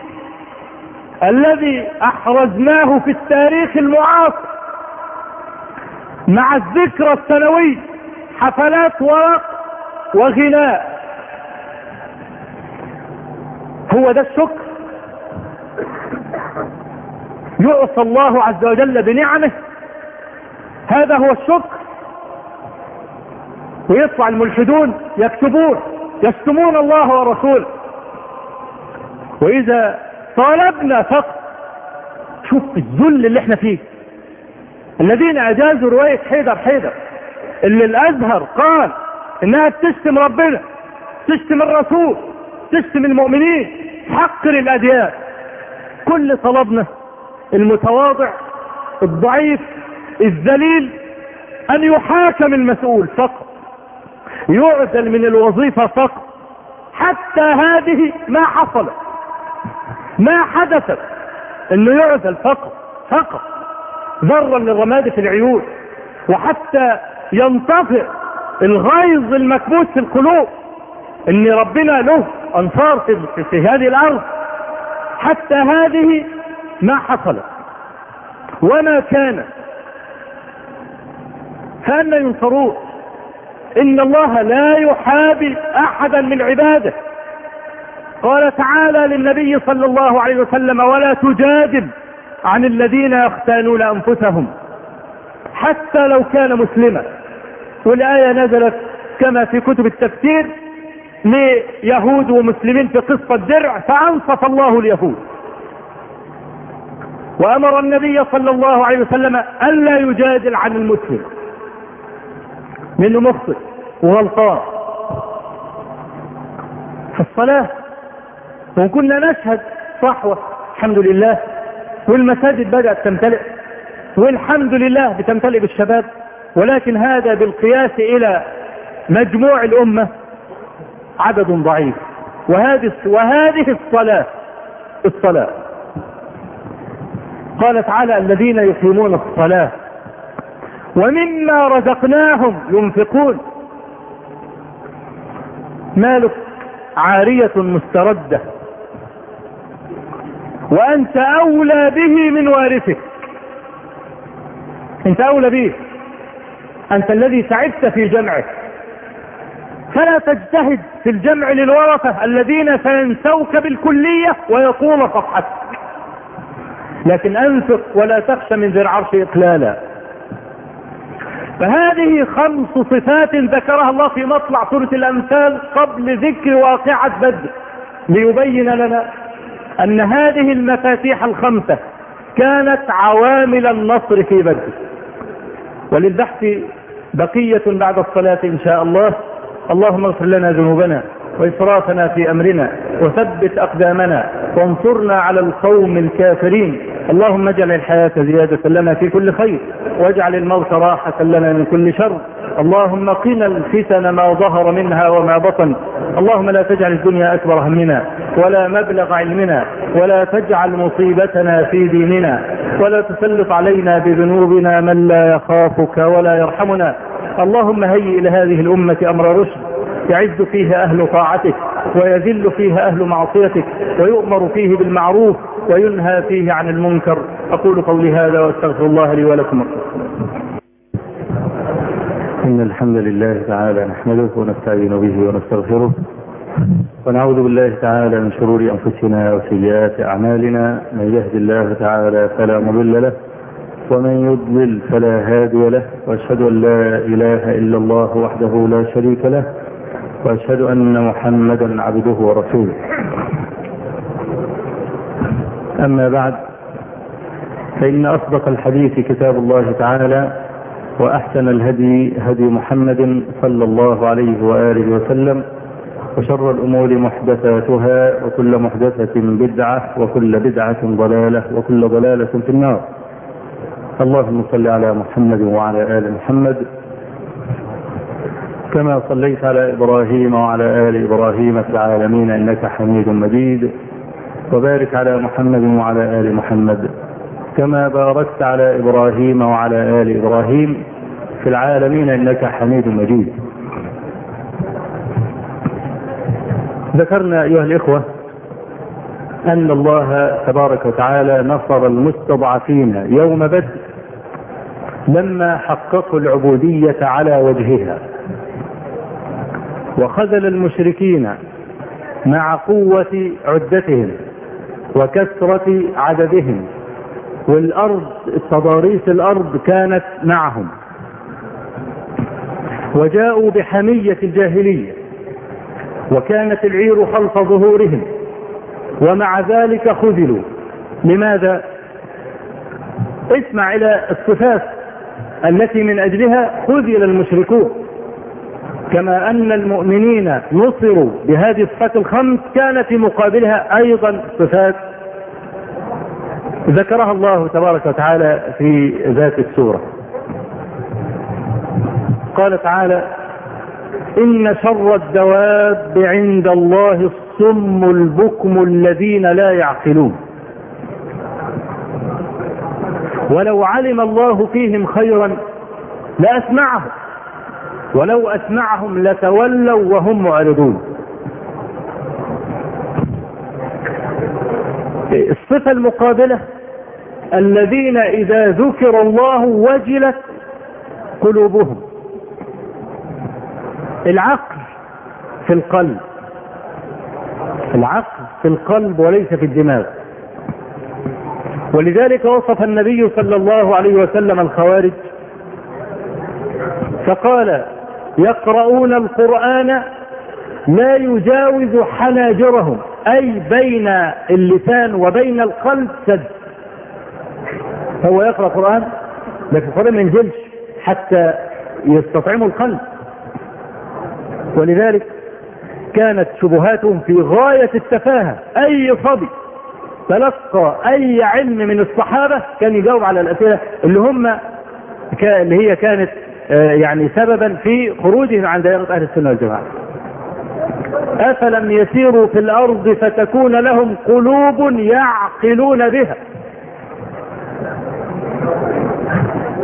[SPEAKER 2] الذي أحرزناه في التاريخ المعاصر. مع الذكرى السنوي حفلات ورق وغناء. هو ده الشكر. يعصى الله عز وجل بنعمه. هذا هو الشكر. ويطلع الملحدون يكتبون يشتمون الله ورسوله. وإذا طالبنا فقط شوف الذل اللي إحنا فيه. الذين أجازوا رواية حيدر حيدر اللي الأزهر قال إنها بتشتم ربنا تشتم الرسول. تشتم المؤمنين. حقر الاديان كل طلبنا المتواضع الضعيف الذليل أن يحاكم المسؤول فقط. يعزل من الوظيفة فقط. حتى هذه ما حصلت ما حدثت إنه يعزل فقط فقط. ذرا للرماد في العيون. وحتى ينطفئ الغيظ المكبوس في القلوب. إن ربنا له أنصار في, في هذه الأرض. حتى هذه ما حصلت. وما كان. فأنا ينصرون. إن الله لا يحابي أحدا من عباده. قال تعالى للنبي صلى الله عليه وسلم ولا تجادل عن الذين يختانون أنفسهم حتى لو كان مسلما. والآية نزلت كما في كتب التفسير. ليهود ومسلمين في قصة درع فأنصف الله اليهود. وأمر النبي صلى الله عليه وسلم ألا يجادل عن المسلم. منه مخطئ وغلطان. في الصلاة وكنا نشهد صحوة الحمد لله والمساجد بدأت تمتلئ والحمد لله بتمتلئ بالشباب ولكن هذا بالقياس إلى مجموع الأمة. عدد ضعيف. وهذه وهذه الصلاة الصلاة. قال تعالى الذين يقيمون الصلاة ومما رزقناهم ينفقون. مالك عارية مستردة. وأنت أولى به من وارثك أنت أولى به. أنت الذي تعبت في جمعه. فلا تجتهد في الجمع للورثة الذين سينسوك بالكلية ويطول صفحتك. لكن أنفق ولا تخشى من ذي العرش إقلالا. فهذه خمس صفات ذكرها الله في مطلع سورة الأمثال قبل ذكر واقعة بدر ليبين لنا أن هذه المفاتيح الخمسة كانت عوامل النصر في بدر. وللبحث بقية بعد الصلاة إن شاء الله. اللهم اغفر لنا ذنوبنا وإسرافنا في أمرنا وثبت أقدامنا وانصرنا على القوم الكافرين. اللهم اجعل الحياة زيادة لنا في كل خير واجعل الموت راحة لنا من كل شر. اللهم قنا الفتن ما ظهر منها وما بطن. اللهم لا تجعل الدنيا أكبر همنا ولا مبلغ علمنا ولا تجعل مصيبتنا في ديننا ولا تسلط علينا بذنوبنا من لا يخافك ولا يرحمنا. اللهم هيئ لهذه الأمة أمر رشد يعز فيه أهل طاعتك ويذل فيه أهل معصيتك ويؤمر فيه بالمعروف وينهى فيه عن المنكر. أقول قولي هذا وأستغفر الله لي ولكم.
[SPEAKER 1] إن الحمد لله تعالى نحمده ونستعين به ونستغفره ونعوذ بالله تعالى من شرور أنفسنا وسيئات أعمالنا. من يهد الله تعالى فلا مضل له ومن يضلل فلا هادي له وأشهد أن لا إله إلا الله وحده لا شريك له وأشهد أن محمدا عبده ورسوله. أما بعد فإن أصدق الحديث كتاب الله تعالى وأحسن الهدي هدي محمد صلى الله عليه وآله وسلم وشر الأمور محدثاتها وكل محدثة بدعة وكل بدعة ضلالة وكل ضلالة في النار. اللهم صل على محمد وعلى آل محمد. كما صليت على إبراهيم وعلى آل إبراهيم في العالمين إنك حميد مجيد. وبارك على محمد وعلى آل محمد. كما باركت على إبراهيم وعلى آل إبراهيم في العالمين إنك حميد مجيد. ذكرنا أيها الإخوة أن الله تبارك وتعالى نصر المستضعفين يوم بدر لما حققوا العبودية على وجهها. وخذل المشركين مع قوة عدتهم وكثرة عددهم والأرض تضاريس الأرض كانت معهم. وجاءوا بحمية الجاهلية وكانت العير خلف ظهورهم ومع ذلك خذلوا. لماذا؟ اسمع إلى الصفات التي من أجلها خذل المشركون. كما أن المؤمنين نصروا بهذه الصفات الخمس كان في مقابلها أيضا صفات ذكرها الله تبارك وتعالى في ذات السورة. قال تعالى إن شر الدواب عند الله الصم البكم الذين لا يعقلون. ولو علم الله فيهم خيرا لأسمعهم. ولو أسمعهم لتولوا وهم معرضون. الصفة المقابلة الذين إذا ذكر الله وجلت قلوبهم. العقل في القلب. العقل في القلب وليس في الدماغ. ولذلك وصف النبي صلى الله عليه وسلم الخوارج فقال يقرؤون القرآن لا يجاوز حناجرهم أي بين اللسان وبين القلب سد. هو يقرأ قرآن لكن القرآن ما ينزلش حتى يستطعموا القلب. ولذلك كانت شبهاتهم في غاية التفاهة أي صبي تلقى أي علم من الصحابة كان يجاوب على الأسئلة اللي هم اللي هي كانت يعني سببا في خروجهم عن دائرة أهل السنة والجماعة. أفلم يسيروا في الأرض فتكون لهم قلوب يعقلون بها.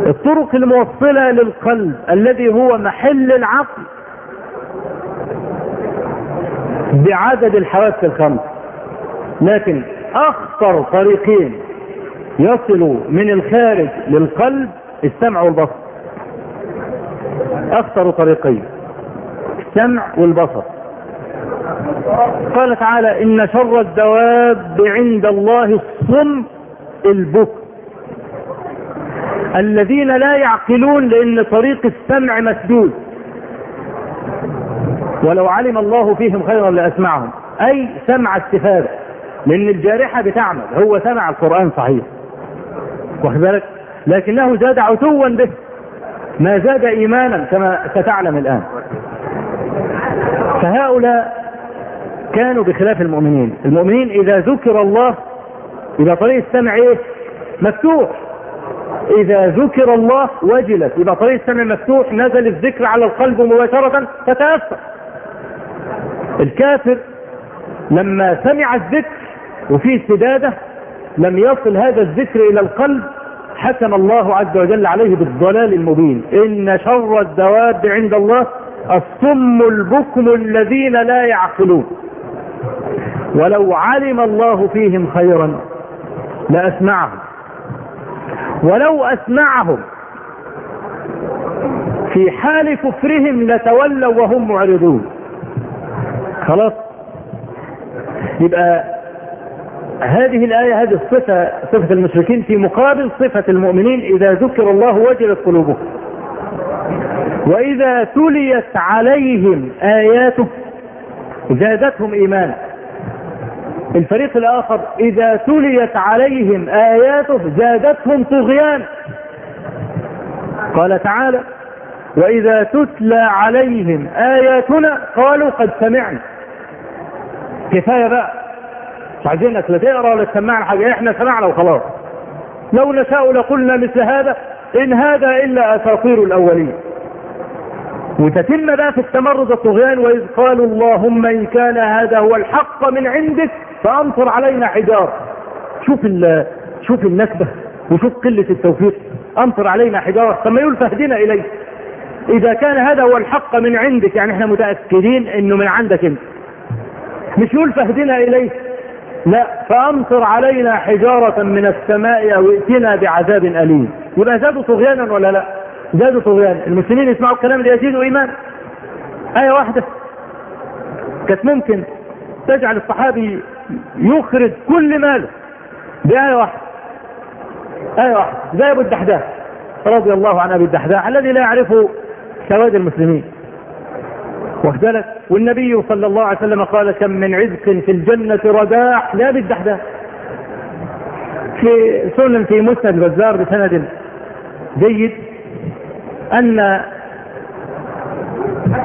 [SPEAKER 1] الطرق الموصلة للقلب الذي هو محل العقل بعدد الحواس الخمس. لكن
[SPEAKER 2] أخطر طريقين يصلوا من الخارج للقلب السمع والبصر. أخطر طريقين السمع والبصر. قال تعالى إن شر الدواب عند الله الصم البكر. الذين لا يعقلون لأن طريق السمع مسدود. ولو علم الله فيهم خيرا لأسمعهم. أي سمع استفادة. لأن الجارحة بتعمل. هو سمع القرآن صحيح. واخد بالك؟ لكنه زاد عتوا به. ما زاد إيمانا كما ستعلم الآن. فهؤلاء كانوا بخلاف المؤمنين. المؤمنين إذا ذكر الله يبقى طريق السمع إيه مفتوح. إذا ذكر الله وجلت. يبقى طريق السمع مفتوح نزل الذكر على القلب مباشرة فتأثر الكافر لما سمع الذكر وفيه سدادة لم يصل هذا الذكر إلى القلب حكم الله عز وجل عليه بالضلال المبين. إن شر الدواب عند الله الصم البكم الذين لا يعقلون. ولو علم الله فيهم خيرا لأسمعهم. ولو أسمعهم في حال كفرهم لتولوا وهم معرضون. خلاص. يبقى هذه الآية هذه الصفة صفة المشركين في مقابل صفة المؤمنين إذا ذكر الله وجلت قلوبهم. وإذا تليت عليهم آياته زادتهم إيمانا. الفريق الآخر إذا تليت عليهم آياته زادتهم طغيانا. قال تعالى وإذا تتلى عليهم آياتنا قالوا قد سمعنا. كفاية بقى. مش عايزينك لا تقرا ولا تسمعنا حاجة إحنا سمعنا وخلاص. لو نشاء لقلنا مثل هذا إن هذا إلا أساطير الأولين. وتتم بقى في التمرد الطغيان وإذ قالوا اللهم إن كان هذا هو الحق من عندك فأمطر علينا حجارة. شوف شوف النكبة وشوف قلة التوفيق. أمطر علينا حجارة. ثم يقول فاهدنا إليه. إذا كان هذا هو الحق من عندك يعني إحنا متأكدين إنه من عندك أنت. مش يقول فاهدنا إليه. لا فأمطر علينا حجارة من السماء أو ائتنا بعذاب أليم. يبقى زادوا طغيانا ولا لا؟ زادوا طغيانا. المسلمين يسمعوا الكلام ده يزيدوا إيمان. آية واحدة. كانت ممكن تجعل الصحابي يخرج كل ماله. بآية واحدة. آية واحدة. زي أبو الدحداح رضي الله عن أبي الدحداح الذي لا يعرف سواد المسلمين. واخدلك والنبي صلى الله عليه وسلم قال كم من عزق في الجنة رداح لا بالدحداح في سنن في مسند البزار بسند جيد أن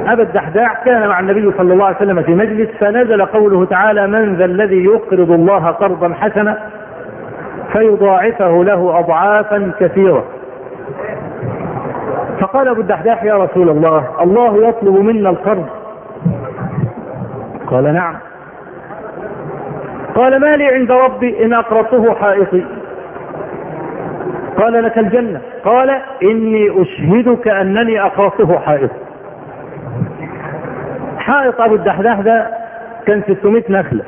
[SPEAKER 2] أبا الدحداح كان مع النبي صلى الله عليه وسلم في مجلس فنزل قوله تعالى من ذا الذي يقرض الله قرضا حسنا فيضاعفه له أضعافا كثيرة. فقال أبو الدحداح يا رسول الله الله يطلب منا القرض. قال نعم. قال ما لي عند ربي إن أقرضته حائطي. قال لك الجنة. قال إني أشهدك أنني أقرضته حائطي حائط أبو الدحداح ده كان 600 نخلة.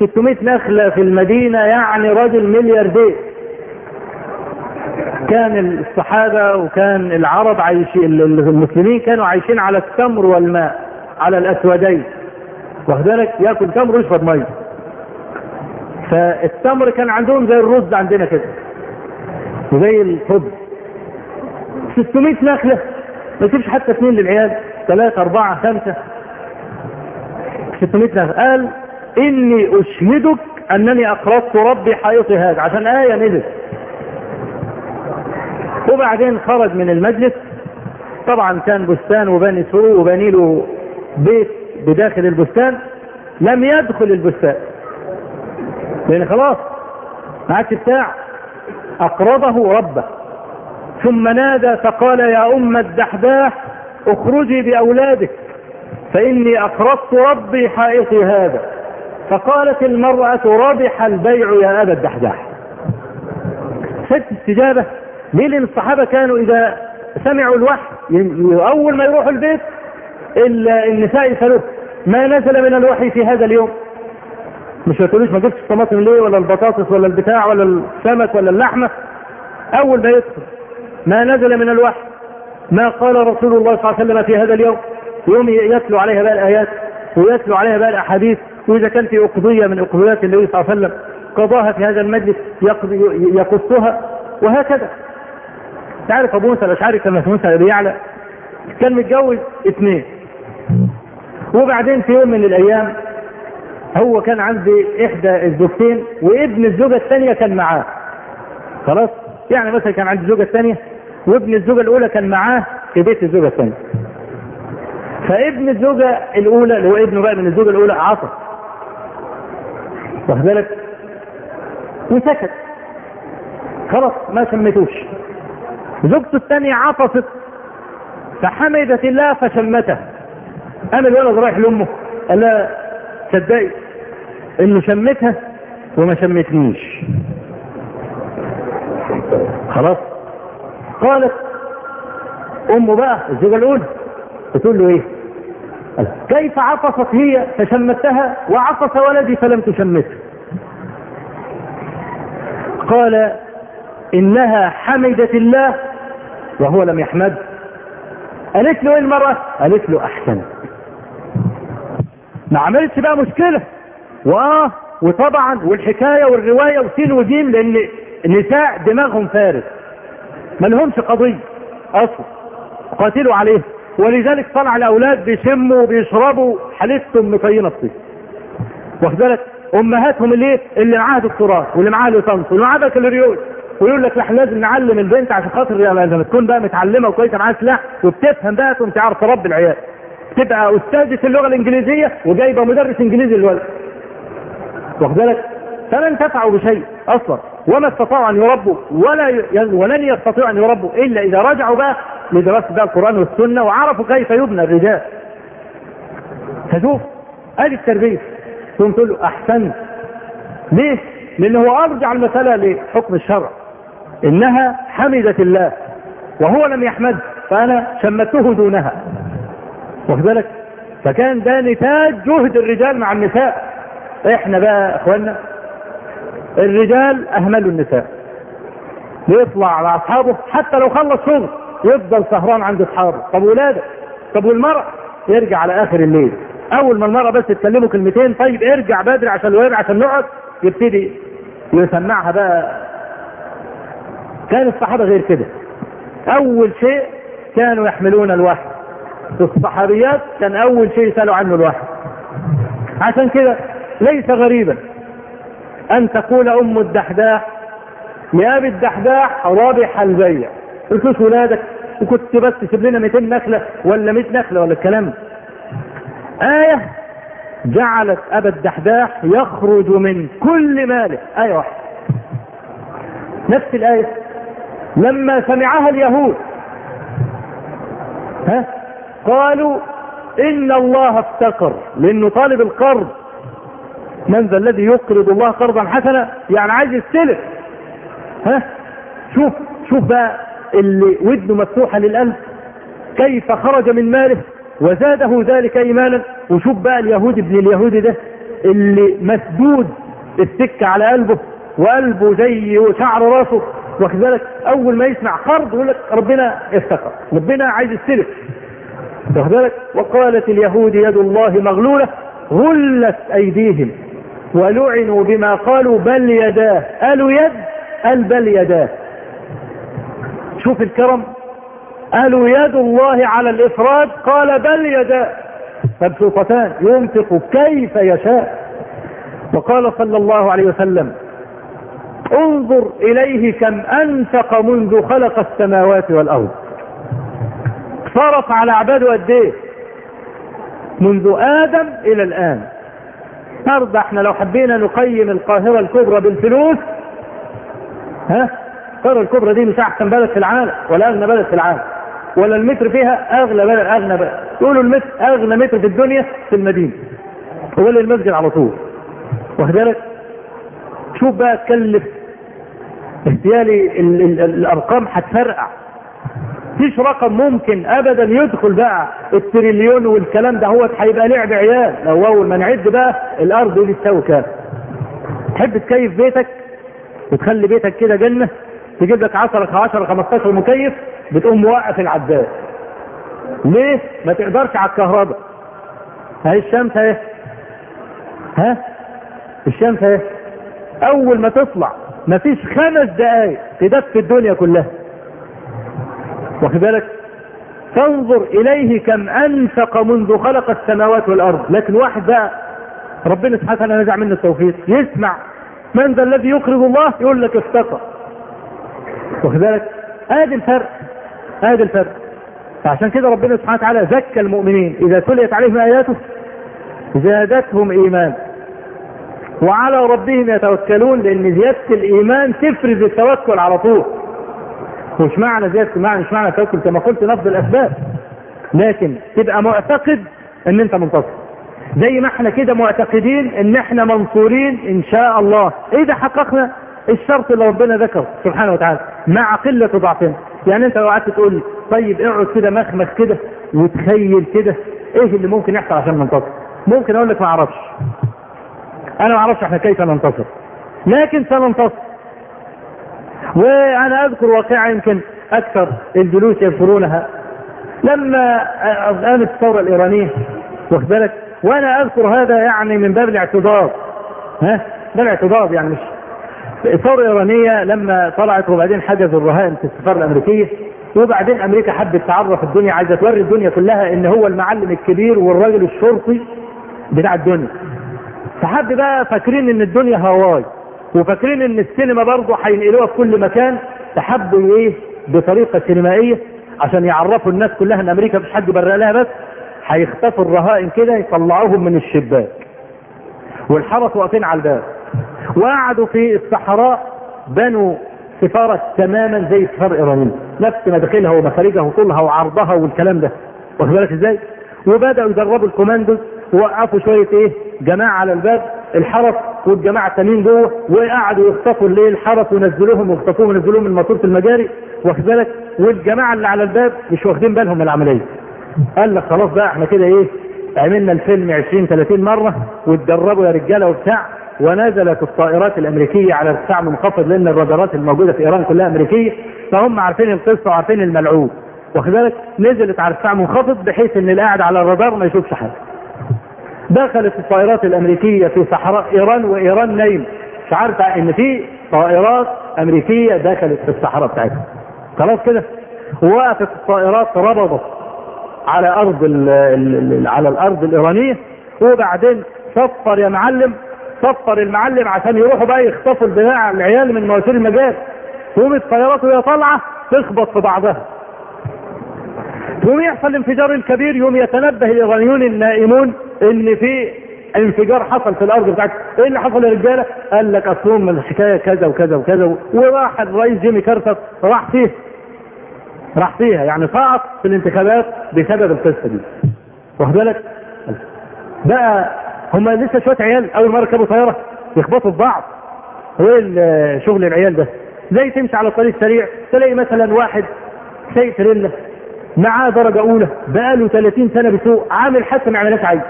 [SPEAKER 2] 600 نخلة في المدينة يعني رجل ملياردير. كان الصحابة وكان العرب عايشين المسلمين كانوا عايشين على التمر والماء على الأسودين. وكذلك يأكل تمر ويشرب مية. فالتمر كان عندهم زي الرز عندنا كده. وزي الخبز 600 نخلة. ما تجيبش حتى اثنين للعيال. ثلاثة أربعة خمسة. 600 نخلة. قال إني أشهدك أنني أقرضت ربي حيطي هذا. عشان آية نزل وبعدين خرج من المجلس. طبعا كان بستان وبني سرو وبني له بيت بداخل البستان. لم يدخل البستان. لأن خلاص ما عادش بتاع أقرضه ربه. ثم نادى فقال يا أم الدحداح اخرجي بأولادك فإني أقرضت ربي حائطي هذا. فقالت المرأة ربح البيع يا أبا الدحداح. ست استجابة. ليه لأن الصحابة كانوا إذا سمعوا الوحي أول ما يروحوا البيت؟ النساء يسألوه ما نزل من الوحي في هذا اليوم؟ مش هتقولوش ما جبتش الطماطم ليه ولا البطاطس ولا البتاع ولا السمك ولا اللحمة؟ أول ما يدخل ما نزل من الوحي؟ ما قال رسول الله صلى الله عليه وسلم في هذا اليوم؟ يوم يتلو عليها بقى الآيات ويتلو عليها بقى الأحاديث وإذا كان في أقضية من أقضيات النبي صلى الله عليه وسلم قضاها في هذا المجلس يقصها وهكذا. تعرف ابو موسى الاشعري كان موسى بيعلى كان متجوز اثنين. وبعدين في يوم من الأيام هو كان عند إحدى الزوجتين وابن الزوجة الثانية كان معاه. خلاص؟ يعني مثلا كان عند الزوجه الثانية وابن الزوجة الأولى كان معاه في بيت الزوجة الثانية. فابن الزوجة الأولى اللي هو ابنه بقى من الزوجة الأولى عطس واخد بالك؟ وسكت. خلاص ما شمتوش زوجته الثانية عطست فحمدت الله فشمته. قام الولد رايح لأمه قال لها تصدقي إنه شمتها وما شمتنيش. خلاص؟ قالت أمه بقى الزوجة الأولى بتقول له إيه؟ كيف عطست هي فشمتها وعطس ولدي فلم تشمته. قال إنها حمدت الله وهو لم يحمد. قالت له إيه المرأة؟ قالت له أحسن. ما عملتش بقى مشكلة. واه وطبعا والحكاية والرواية وسين وجيم لأن النساء دماغهم فارغ ما لهمش قضية. أصلا قاتلوا عليه ولذلك طلع الأولاد بيشموا وبيشربوا حالتهم مطينه الصيف واخد بالك؟ أمهاتهم اللي اللي معاها دكتوراه واللي معاها ليسانس واللي معاها بكالوريوس. ويقول لك إحنا لازم نعلم البنت عشان خاطر لما تكون بقى متعلمة وكويسة معاها سلاح وبتفهم بقى تقوم تعرف تربي العيال. تبقى أستاذة اللغة الإنجليزية وجايبة مدرس إنجليزي للولد واخد بالك؟ فلا انتفعوا بشيء أصلا وما استطاعوا أن يربوا ولا ي... ولن يستطيعوا أن يربوا إلا إذا رجعوا بقى لدراسة بقى القرآن والسنة وعرفوا كيف يبنى الرجال. فشوف أدي التربية. ثم تقول له أحسنت. ليه؟ لأن هو أرجع المسألة لحكم الشرع. إنها حمدت الله وهو لم يحمد فأنا شمته دونها. واخد بالك فكان ده نتاج جهد الرجال مع النساء. إحنا بقى اخوانا الرجال اهملوا النساء. يطلع على أصحابه حتى لو خلص شغل يفضل سهران عند أصحابه. طب ولادك طب والمرأة؟ يرجع على آخر الليل. أول ما المرأة بس تكلمه كلمتين طيب ارجع بدري عشان الواد عشان نقعد يبتدي يسمعها بقى كان الصحابة غير كده. أول شيء كانوا يحملون الوحي. الصحابيات كان أول شيء يسألوا عنه الوحي. عشان كده ليس غريبا أن تقول أم الدحداح لابي الدحداح رابح البيع. قلت ولادك؟ وكنت بس تسيب لنا 200 نخلة ولا 100 نخلة ولا الكلام. آية جعلت أبا الدحداح يخرج من كل ماله. آية واحدة. نفس الآية. لما سمعها اليهود. ها؟ قالوا إن الله افتقر لأنه طالب القرض. من ذا الذي يقرض الله قرضا حسنا؟ يعني عايز يستلف. ها؟ شوف شوف بقى اللي ودنه مفتوحة للقلب. كيف خرج من ماله وزاده ذلك إيمانا؟ وشوف بقى اليهودي ابن اليهودي ده اللي مسدود السكة على قلبه وقلبه زي شعر راسه. وكذلك أول ما يسمع قرض يقول لك ربنا افتقر ربنا عايز واخد بالك وقالت اليهود يد الله مغلولة غلت أيديهم ولعنوا بما قالوا بل يداه قالوا يد قال بل يداه شوف الكرم قالوا يد الله على الإفراد قال بل يداه مبسوطتان ينفق كيف يشاء. وقال صلى الله عليه وسلم انظر إليه كم أنفق منذ خلق السماوات والأرض. صرف على عباده قد إيه؟ منذ آدم إلى الآن. النهارده إحنا لو حبينا نقيم القاهرة الكبرى بالفلوس ها؟ القاهرة الكبرى دي مش أحسن بلد في العالم ولا أغنى بلد في العالم ولا المتر فيها اغلى بلد أغنى بلد. يقولوا المتر أغنى متر في الدنيا في المدينة. هو المسجد على طول. واخد بالك؟ شوف بقى تكلف ال الأرقام هتفرقع. مفيش رقم ممكن ابدا يدخل بقى التريليون والكلام ده هو هيبقى لعب عيال. لو أول ما نعد بقى الأرض دي تساوي كام؟ تحب تكيف بيتك وتخلي بيتك كده جنة تجيب لك 10 10 15 مكيف بتقوم موقف العداد. ليه؟ ما تقدرش على الكهرباء. اهي الشمس اهي. ها؟ الشمس اهي. أول ما تطلع مفيش خمس دقايق تدفي الدنيا كلها. واخد بالك؟ تنظر إليه كم أنفق منذ خلق السماوات والأرض. لكن واحد بقى ربنا سبحانه وتعالى نزع منه التوفيق. يسمع من ذا الذي يقرض الله؟ يقول لك افتقر. واخد بالك؟ ادي الفرق. ادي الفرق. فعشان كده ربنا سبحانه وتعالى زكى المؤمنين إذا تليت عليهم آياته زادتهم ايمان وعلى ربهم يتوكلون لأن زيادة الإيمان تفرز التوكل على طول. مش معنى زيادة معنى مش معنى التوكل كما قلت نفض الأسباب. لكن تبقى معتقد إن أنت منتصر. زي ما إحنا كده معتقدين إن إحنا منصورين إن شاء الله. اذا حققنا؟ الشرط اللي ربنا ذكره سبحانه وتعالى. مع قلة ضعفنا. يعني أنت لو قعدت تقول طيب اقعد كده مخمخ كده وتخيل كده إيه اللي ممكن يحصل عشان ننتصر ممكن أقول لك ما أعرفش. أنا ما أعرفش إحنا كيف ننتصر. لكن سننتصر. وأنا أذكر واقعة يمكن أكثر الجلوس يذكرونها. لما قامت الثورة الإيرانية واخد بالك؟ وأنا أذكر هذا يعني من باب الاعتذار. ها؟ ده الاعتذار يعني مش الثورة الإيرانية لما طلعت وبعدين حجزوا الرهائن في السفارة الأمريكية وبعدين أمريكا حبت تعرف الدنيا عايزة توري الدنيا كلها إن هو المعلم الكبير والراجل الشرطي بتاع الدنيا. فحب بقى فاكرين إن الدنيا هواي وفاكرين إن السينما برضه هينقلوها في كل مكان فحبوا إيه؟ بطريقة سينمائية عشان يعرفوا الناس كلها إن أمريكا مش حد برق لها بس هيختفوا الرهائن كده يطلعوهم من الشباك. والحرس واقفين على الباب. وقعدوا في الصحراء بنوا سفارة تماما زي السفارة الإيرانية نفس مداخلها ومخارجها وطولها وعرضها والكلام ده. واخد بالك إزاي؟ وبدأوا يدربوا الكوماندوز. ووقفوا شوية إيه؟ جماعة على الباب الحرس والجماعة التانيين جوه وقعدوا يخطفوا الليل الحرس ونزلوهم ويخطفوهم ونزلوهم من ماسورة المجاري واخد بالك؟ والجماعة اللي على الباب مش واخدين بالهم من العملية. قال لك خلاص بقى إحنا كده إيه؟ عملنا الفيلم 20 30 مرة واتدربوا يا رجالة وبتاع ونزلت الطائرات الأمريكية على ارتفاع منخفض لأن الرادارات الموجودة في إيران كلها أمريكية فهم عارفين القصة وعارفين الملعوب. واخد بالك؟ نزلت على ارتفاع منخفض بحيث إن اللي قاعد على الرادار ما يشوفش حاجة. دخلت الطائرات الأمريكية في صحراء إيران وإيران نايم. مش عارفه إن في طائرات أمريكية دخلت في الصحراء بتاعتها. خلاص كده؟ ووقفت الطائرات ربضت على أرض ال ال على الأرض الإيرانية. وبعدين صفر يا معلم صفر المعلم عشان يروحوا بقى يخطفوا البتاع العيال من مواسير المجال. تقوم الطيارات وهي طالعة تخبط في بعضها. يوم يحصل الانفجار الكبير يوم يتنبه الإيرانيون النائمون إن في انفجار حصل في الأرض بتاعتك إيه اللي حصل يا رجالة؟ قال لك اصلهم الحكاية كذا وكذا وكذا وراح الرئيس جيمي كارتر راح فيه. راح فيها. يعني سقط في الانتخابات بسبب القصة دي. واخد بالك؟ بقى هم لسه شوية عيال أول مرة ركبوا طيارة يخبطوا في بعض. هو إيه شغل العيال ده؟ زي تمشي على الطريق السريع تلاقي مثلا واحد سايق تريلا معاه درجة أولى بقاله 30 سنة بيسوق عامل حادثه ما عملهاش عايز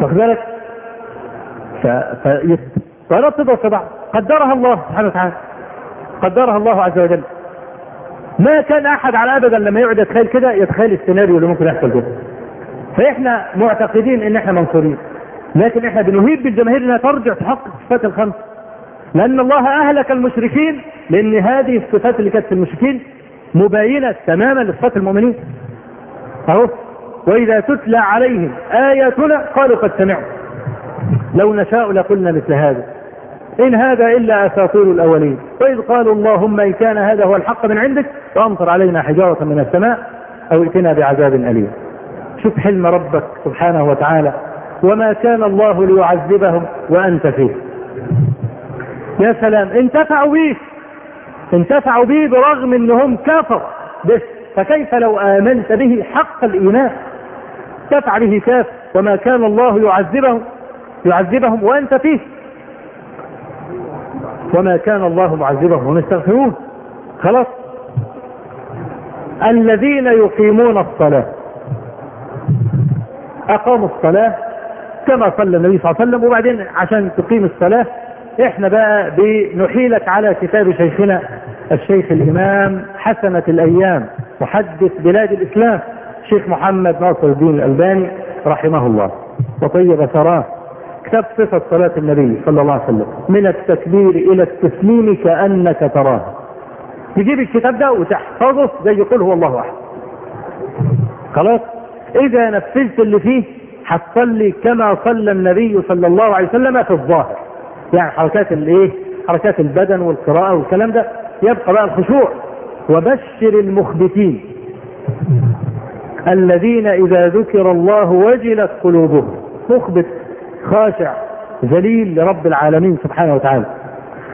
[SPEAKER 2] واخد بالك؟ ف ف طيارات تضرب في بعض قدرها الله سبحانه وتعالى. قدرها الله عز وجل. ما كان أحد على ابدا لما يقعد يتخيل كده يتخيل السيناريو اللي ممكن يحصل ده فإحنا معتقدين إن إحنا منصورين. لكن إحنا بنهيب بالجماهير إنها ترجع تحقق الصفات الخمس. لأن الله أهلك المشركين لأن هذه الصفات اللي كانت في المشركين مباينة تماما لصفات المؤمنين. أهو. وإذا تتلى عليهم آياتنا قالوا قد سمعوا. لو نشاء لقلنا مثل هذا. إن هذا إلا أساطير الأولين. وإذ قالوا اللهم إن كان هذا هو الحق من عندك فامطر علينا حجارة من السماء أو ائتنا بعذاب أليم. شوف حلم ربك سبحانه وتعالى. وما كان الله ليعذبهم وأنت فيه. يا سلام انتفعوا بيه انتفعوا به برغم إنهم كفر به فكيف لو آمنت به حق الإيمان؟ انتفع به كاف وما كان الله يعذبهم يعذبهم وأنت فيه. وما كان الله معذبهم هم يستغفرون. خلاص. الذين يقيمون الصلاة. أقاموا الصلاة كما صلى النبي صلى الله عليه وسلم. وبعدين عشان تقيم الصلاة إحنا بقى بنحيلك على كتاب شيخنا الشيخ الإمام حسنة الأيام محدث بلاد الإسلام. شيخ محمد ناصر الدين الألباني رحمه الله. وطيب ثراه كتاب صفة صلاة النبي صلى الله عليه وسلم من التكبير إلى التسليم كأنك تراه. تجيب الكتاب ده وتحفظه زي يقول هو الله أحد. خلاص؟ إذا نفذت اللي فيه هتصلي كما صلى النبي صلى الله عليه وسلم في الظاهر. يعني حركات الايه حركات البدن والقراءة والكلام ده يبقى بقى الخشوع. وبشر المخبتين. الذين إذا ذكر الله وجلت قلوبهم. مخبت خاشع ذليل لرب العالمين سبحانه وتعالى.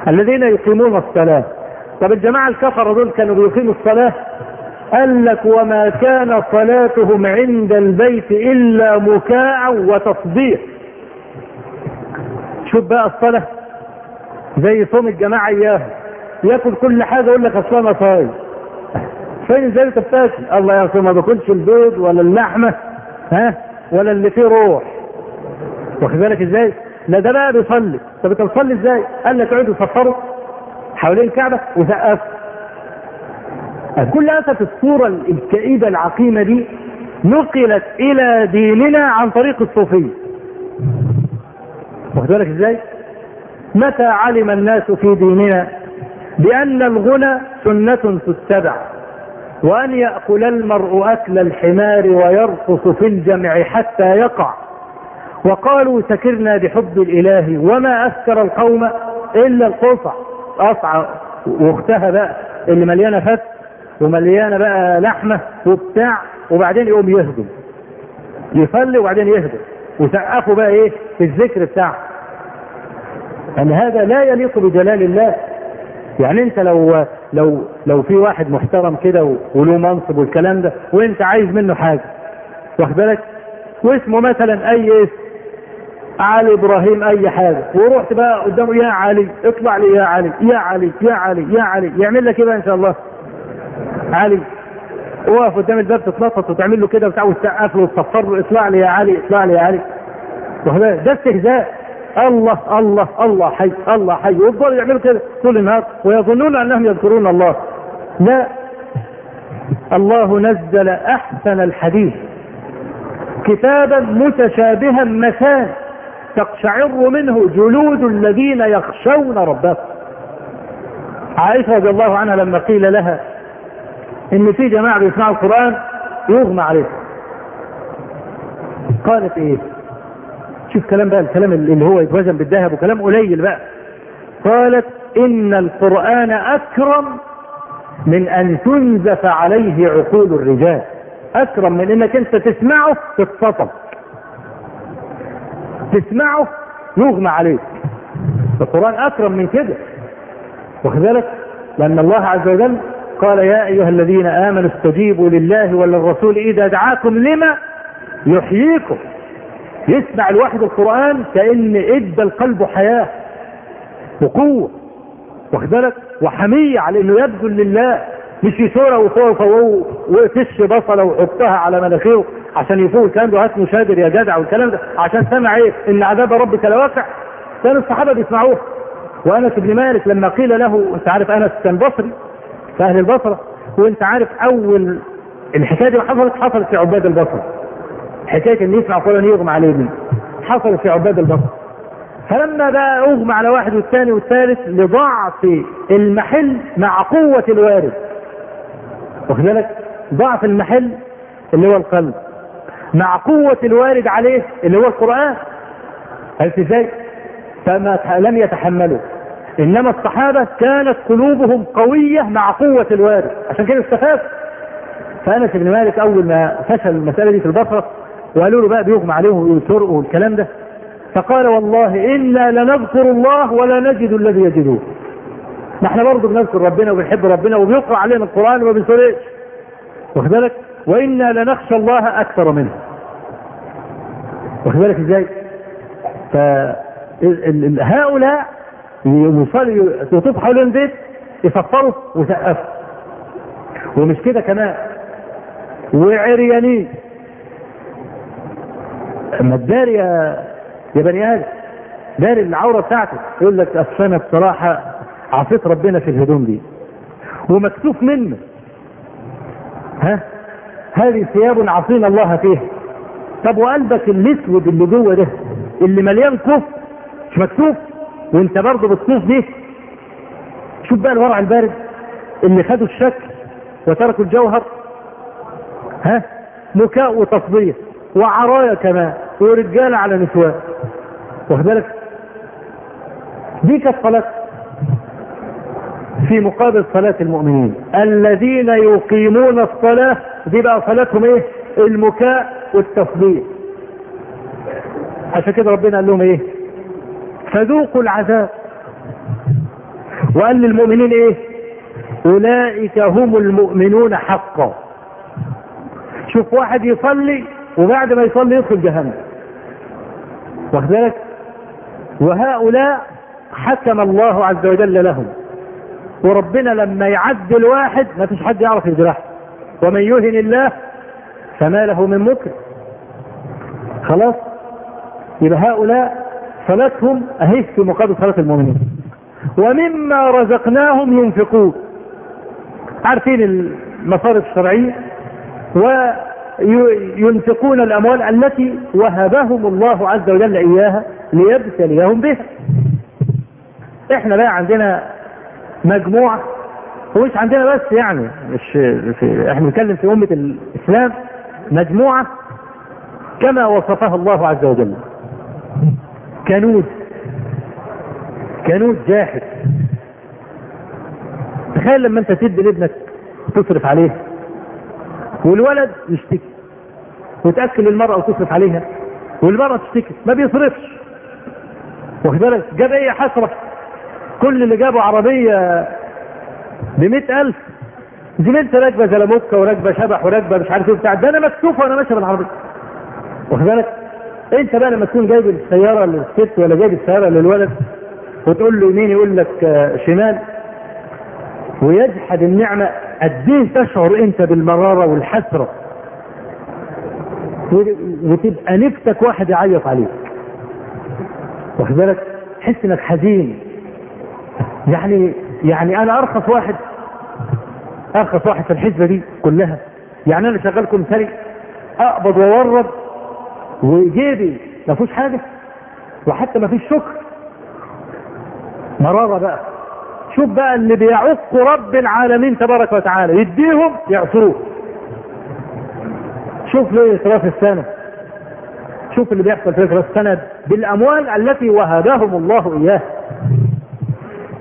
[SPEAKER 2] الذين يقيمون الصلاة. طب الجماعة الكفر دول كانوا بيقيموا الصلاة؟ قال لك وما كان صلاتهم عند البيت إلا مكاء وتصديق شوف بقى الصلاة. زي صوم الجماعة اياهم ياكل كل حاجة يقول لك اصل أنا صايم فين انت بتاكل؟ الله يا ما باكلش البيض ولا اللحمة ها؟ ولا اللي فيه روح. واخد بالك إزاي؟ لا ده بقى بيصلي. طب أنت بتصلي إزاي؟ قال لك اقعدوا صفروا حوالين الكعبة وسقفوا كل أسف الصورة الكئيبة العقيمة دي نقلت إلى ديننا عن طريق الصوفية. واخد بالك إزاي؟ متى علم الناس في ديننا بأن الغنى سنة تتبع؟ وأن يأكل المرء أكل الحمار ويرقص في الجمع حتى يقع. وقالوا سكرنا بحب الإله وما أسكر القوم إلا القصع قصعة وأختها بقى اللي مليانة فتح ومليانة بقى لحمة وبتاع وبعدين يقوم يهدم. يصلي وبعدين يهدم. وسقفوا بقى إيه؟ في الذكر بتاعه. ان هذا لا يليق بجلال الله. يعني انت لو لو لو في واحد محترم كده وله منصب والكلام ده وانت عايز منه حاجة واخد بالك؟ واسمه مثلا أي اسم علي إبراهيم أي حاجة ورحت بقى قدامه يا علي اطلع لي يا علي يا علي يا علي يا علي يعمل لك إيه بقى إن شاء الله؟ علي وقف قدام الباب تتنطط وتعمل له كده وبتاع وتسقف له وتصفر له اطلع لي يا علي اطلع لي يا علي ده استهزاء. الله الله الله حي الله حي. ويفضلوا يعملوا كده طول النهار ويظنون أنهم يذكرون الله. لا. الله نزل أحسن الحديث. كتابا متشابها مثان تقشعر منه جلود الذين يخشون ربهم عائشة رضي الله عنها لما قيل لها إن في جماعة بيسمعوا القرآن يغمى عليهم. قالت إيه؟ شوف كلام بقى الكلام اللي هو يتوزن بالذهب وكلام قليل بقى. قالت إن القرآن أكرم من أن تنزف عليه عقول الرجال. أكرم من إنك أنت تسمعه تتسطل تسمعه يغمى عليك. القرآن أكرم من كده. واخد بالك؟ لأن الله عز وجل قال يا أيها الذين آمنوا استجيبوا لله وللرسول إذا دعاكم لما يحييكم. يسمع الواحد القرآن كأن إدى القلب حياة وقوة واخد بالك؟ وحمية على إنه يبذل لله. مش يسوره وفوق وفش بصلة ويحطها على مناخيره عشان يفوق الكلام ده هات مشادر يا جدع والكلام ده عشان سمع إيه؟ إن عذاب ربك لواقع كانوا الصحابة بيسمعوه. وأنس بن مالك لما قيل له أنت عارف أنس كان بصري في أهل البصرة؟ وانت عارف أول الحكاية دي حصلت حصلت في عباد البصرة. حكاية إن يسمع فلان يغمى عليه دي حصلت في عباد البصره فلما بقى اغمى على واحد والثاني والثالث لضعف المحل مع قوة الوارد. واخد بالك؟ ضعف المحل اللي هو القلب. مع قوة الوارد عليه اللي هو القرآن. عرفت إزاي؟ فما لم يتحملوا إنما الصحابة كانت قلوبهم قوية مع قوة الوارد. عشان كده استفاد. فأنس بن مالك أول ما فشل المسألة دي في البصرة وقالوا له بقى بيغمى عليهم ويسرقوا والكلام ده. فقال والله إنا لنذكر الله ولا نجد الذي يجدوه ما إحنا برضه بنذكر ربنا وبنحب ربنا وبيقرأ علينا القرآن وما بنسرقش واخد بالك؟ وإنا لنخشى الله أكثر منه. واخد بالك إزاي؟ فهؤلاء يطوف حول البيت يصفروا ويسقفوا. ومش كده كمان. وعريانين. أما الدارية يا بني آدم داري العورة بتاعته يقول لك اصل أنا بصراحة عصيت ربنا في الهدوم دي. ومكسوف منه. ها؟ هذه ثياب عصينا الله فيها. طب وقلبك الأسود اللي جوه ده اللي مليان كفر مش مكسوف؟ وانت برضه بتطوف بيه شوف بقى الورع البارد اللي خدوا الشكل وتركوا الجوهر. ها؟ مكاء وتصديق. وعرايا كمان ورجاله على نسوان. واخد بالك؟ دي كانت صلاة في مقابل صلاة المؤمنين. الذين يقيمون الصلاة دي بقى صلاتهم إيه؟ المكاء والتصديق عشان كده ربنا قال لهم إيه؟ فذوقوا العذاب. وقال للمؤمنين إيه؟ أولئك هم المؤمنون حقا. شوف واحد يصلي وبعد ما يصلي يدخل جهنم. واخد بالك؟ وهؤلاء حكم الله عز وجل لهم. وربنا لما يعدل واحد ما فيش حد يعرف يجرحه ومن يهن الله فما له من مكر. خلاص؟ يبقى هؤلاء صلاتهم أهي في مقابل صلاة المؤمنين. ومما رزقناهم ينفقون. عارفين المصارف الشرعية؟ وينفقون الأموال التي وهبهم الله عز وجل إياها ليبتليهم بها. إحنا بقى عندنا مجموعة ومش عندنا بس يعني مش في إحنا بنتكلم في أمة الإسلام مجموعة كما وصفها الله عز وجل. كنود كنود جاحد. تخيل لما أنت تدي لابنك تصرف عليه. والولد يشتكي. وتاكل المرأة وتصرف عليها والمرأة تشتكي ما بيصرفش. واخد بالك؟ جاب إيه حسره كل اللي جابوا عربية بمئة ألف. زميلتي راكبة زلموكة وراكبة شبح وراكبة مش عارف إيه بتاع ده أنا مكسوف وأنا ماشي بالعربية. واخد بالك؟ أنت بقى لما تكون جايب السيارة للست ولا جايب السيارة للولد وتقول له يمين يقول لك شمال. ويجحد النعمة قد إيه تشعر انت بالمرارة والحسرة. وتبقى نفسك واحد يعيط عليك. واخد بالك؟ تحس انك حزين. يعني يعني أنا ارخص واحد ارخص واحد في الحسبة دي كلها. يعني أنا شغال كمثري اقبض واورد وجيبي ما فيهوش حاجة. وحتى ما فيش شكر. مرارة بقى. شوف بقى اللي بيعق رب العالمين تبارك وتعالى يديهم يعصروه. شوف ليه اسراف السنة شوف اللي بيحصل في اسراف السنة بالأموال التي وهبهم الله اياها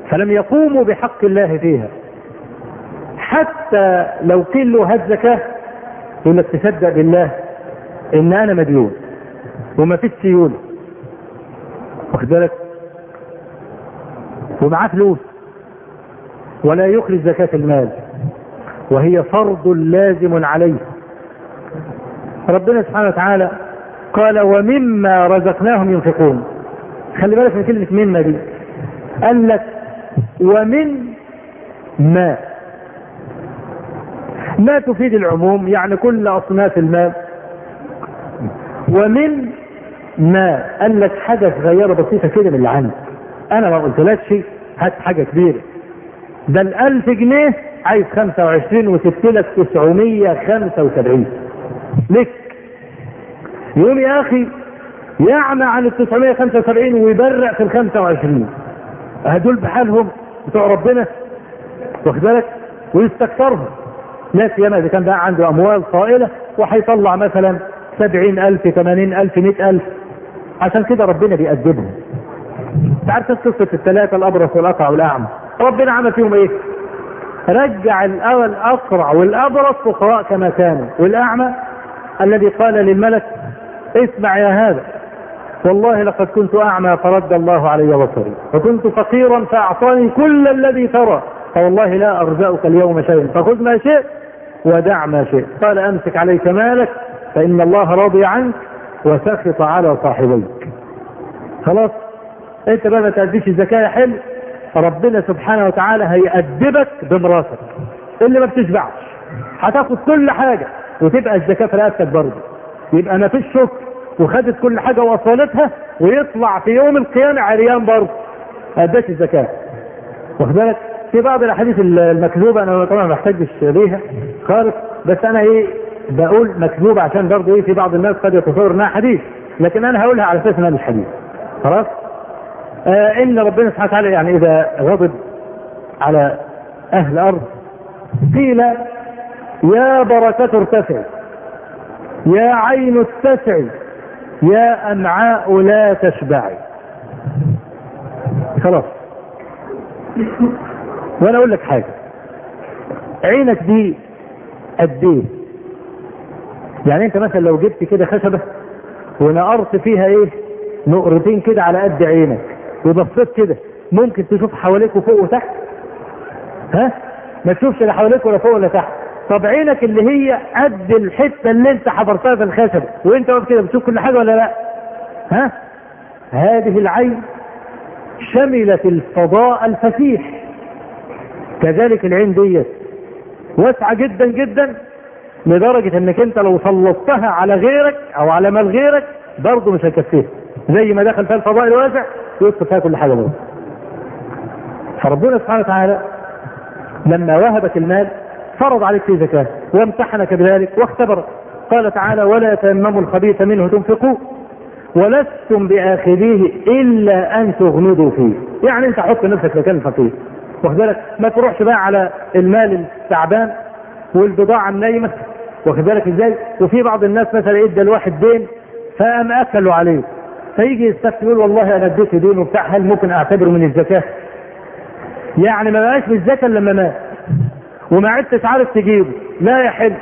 [SPEAKER 2] فلم يقوموا بحق الله فيها. حتى لو قيل له هات زكاة يقول لك تصدق بالله إن أنا مديون وما فيش سيولة. واخد بالك؟ ومعاه فلوس. ولا يخرج زكاة المال. وهي فرض لازم عليه. ربنا سبحانه وتعالى قال ومما رزقناهم ينفقون. خلي بالك من كلمة مما دي. قال لك ومن ما. ما تفيد العموم يعني كل أصناف المال. ومن ما. قال لك حاجة صغيرة بسيطة كده من اللي عندك أنا ما قلتلكش هات حاجة كبيرة. ده الألف جنيه عايز 25 وسبت لك 975 لك يقوم يا أخي يعمى عن ال 975 ويبرع في ال 25 هدول بحالهم بتوع ربنا واخد بالك؟ ويستكثرهم. ناس ياما إذا كان بقى عنده أموال طائلة وهيطلع مثلا 70000 80000 100000 عشان كده ربنا بيأدبهم. تعرف قصة الثلاثة الأبرص والأقرع والأعمى؟ ربنا عمل فيهم إيه؟ رجع الأقرع والأبرص فقراء كما كانوا والأعمى الذي قال للملك اسمع يا هذا والله لقد كنت أعمى فرد الله علي بصري وكنت فقيرا فأعطاني كل الذي ترى فوالله لا أرزقك اليوم شيئا فخذ ما شئت ودع ما شئت قال أمسك عليك مالك فإن الله راضي عنك وسخط على صاحبيك. خلاص؟ انت بقى ما تأديش الزكاة حلو؟ ربنا سبحانه وتعالى هيأدبك بمراتك اللي ما بتشبعش هتاخد كل حاجة وتبقى الزكاة في رقبتك برضه يبقى ما فيش شكر وخدت كل حاجة واصالتها ويطلع في يوم القيامة عريان برضه ما اداش الزكاة. واخد بالك؟ في بعض الأحاديث المكذوبة أنا طبعا ما بحتاجش ليها خالص بس أنا إيه بقول مكذوبة عشان برضه إيه في بعض الناس قد يتصور إنها حديث لكن أنا هقولها على أساس إنها مش حديث. خلاص؟ إن ربنا سبحانه وتعالى يعني إذا غضب على أهل الأرض قيل يا بركة ارتفع يا عين اتسعي يا أمعاء لا تشبعي خلاص. وأنا أقول لك حاجة. عينك دي قد إيه يعني أنت مثلا لو جبت كده خشبة ونقرت فيها إيه؟ نقرتين كده على قد عينك. وبصيت كده. ممكن تشوف حواليك وفوق وتحت؟ ها؟ ما تشوفش لا حواليك ولا فوق ولا تحت. طب عينك اللي هي قد الحتة اللي انت حفرتها في الخشب وانت واقف كده بتشوف كل حاجة ولا لا؟ ها؟ هذه العين شملت الفضاء الفسيح كذلك العين ديت. واسعة جدا جدا لدرجة إنك انت لو سلطتها على غيرك أو على مال غيرك برضه مش هيكفيها. زي ما دخل فيها الفضاء الواسع يدخل فيها كل حاجة برضه فربنا سبحانه وتعالى لما وهبك المال فرض عليك فيه زكاة وامتحنك بذلك واختبرك قال تعالى ولا يتيمموا الخبيث منه تنفقوا ولستم بآخذيه إلا أن تغمضوا فيه. يعني أنت حط نفسك مكان الفقير واخد بالك؟ ما تروحش بقى على المال التعبان والبضاعة النايمة. واخد بالك إزاي؟ وفي بعض الناس مثلا إدى الواحد دين فقام أكلوا عليه. فيجي يستفتي يقول والله أنا اديت دين وبتاع هل ممكن أعتبره من الزكاة؟ يعني ما بقاش بالزكاة لما مات. وما عدتش عارف تجيبه. لا يحل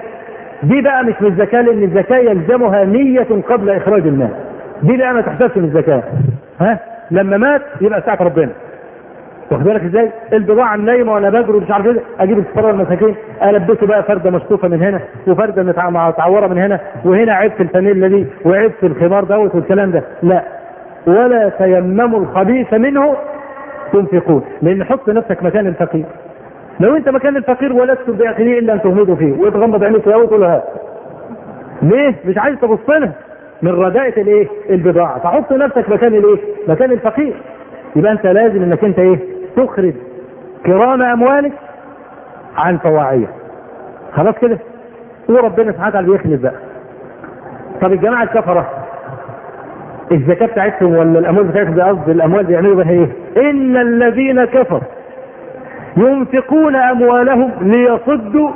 [SPEAKER 2] دي بقى مش من الزكاه لأن الزكاة يلزمها نية قبل إخراج المال. دي بقى ما تحسبش من الزكاه ها؟ لما مات يبقى ساعة ربنا. واخد بالك إزاي؟ البضاعة النايمة وأنا بجري مش عارف إيه أجيب الفقراء المساكين البسه بقى فردة مشطوفة من هنا وفردة متعورة من هنا وهنا عيب في الفانيلا دي وعيب في الخمار دوت والكلام ده لا ولا تيمموا الخبيث منه تنفقون لأن حط نفسك مكان الفقير لو انت مكان الفقير ولستم باخره إلا أن تغمضوا فيه وتغمض عينيك قوي وتقول ليه؟ مش عايز تبص لها من رداءة الإيه؟ البضاعة فحط نفسك مكان الإيه؟ مكان الفقير يبقى انت لازم إنك انت إيه؟ تخرج كرام أموالك عن فواعيه خلاص كده؟ وربنا سبحانه وتعالى بيخلف بقى. طب الجماعة الكفرة الزكاة بتاعتهم ولا الأموال بتاعتهم؟ قصدي الأموال بيعملوا بها إيه؟ إن الذين كفروا ينفقون أموالهم ليصدوا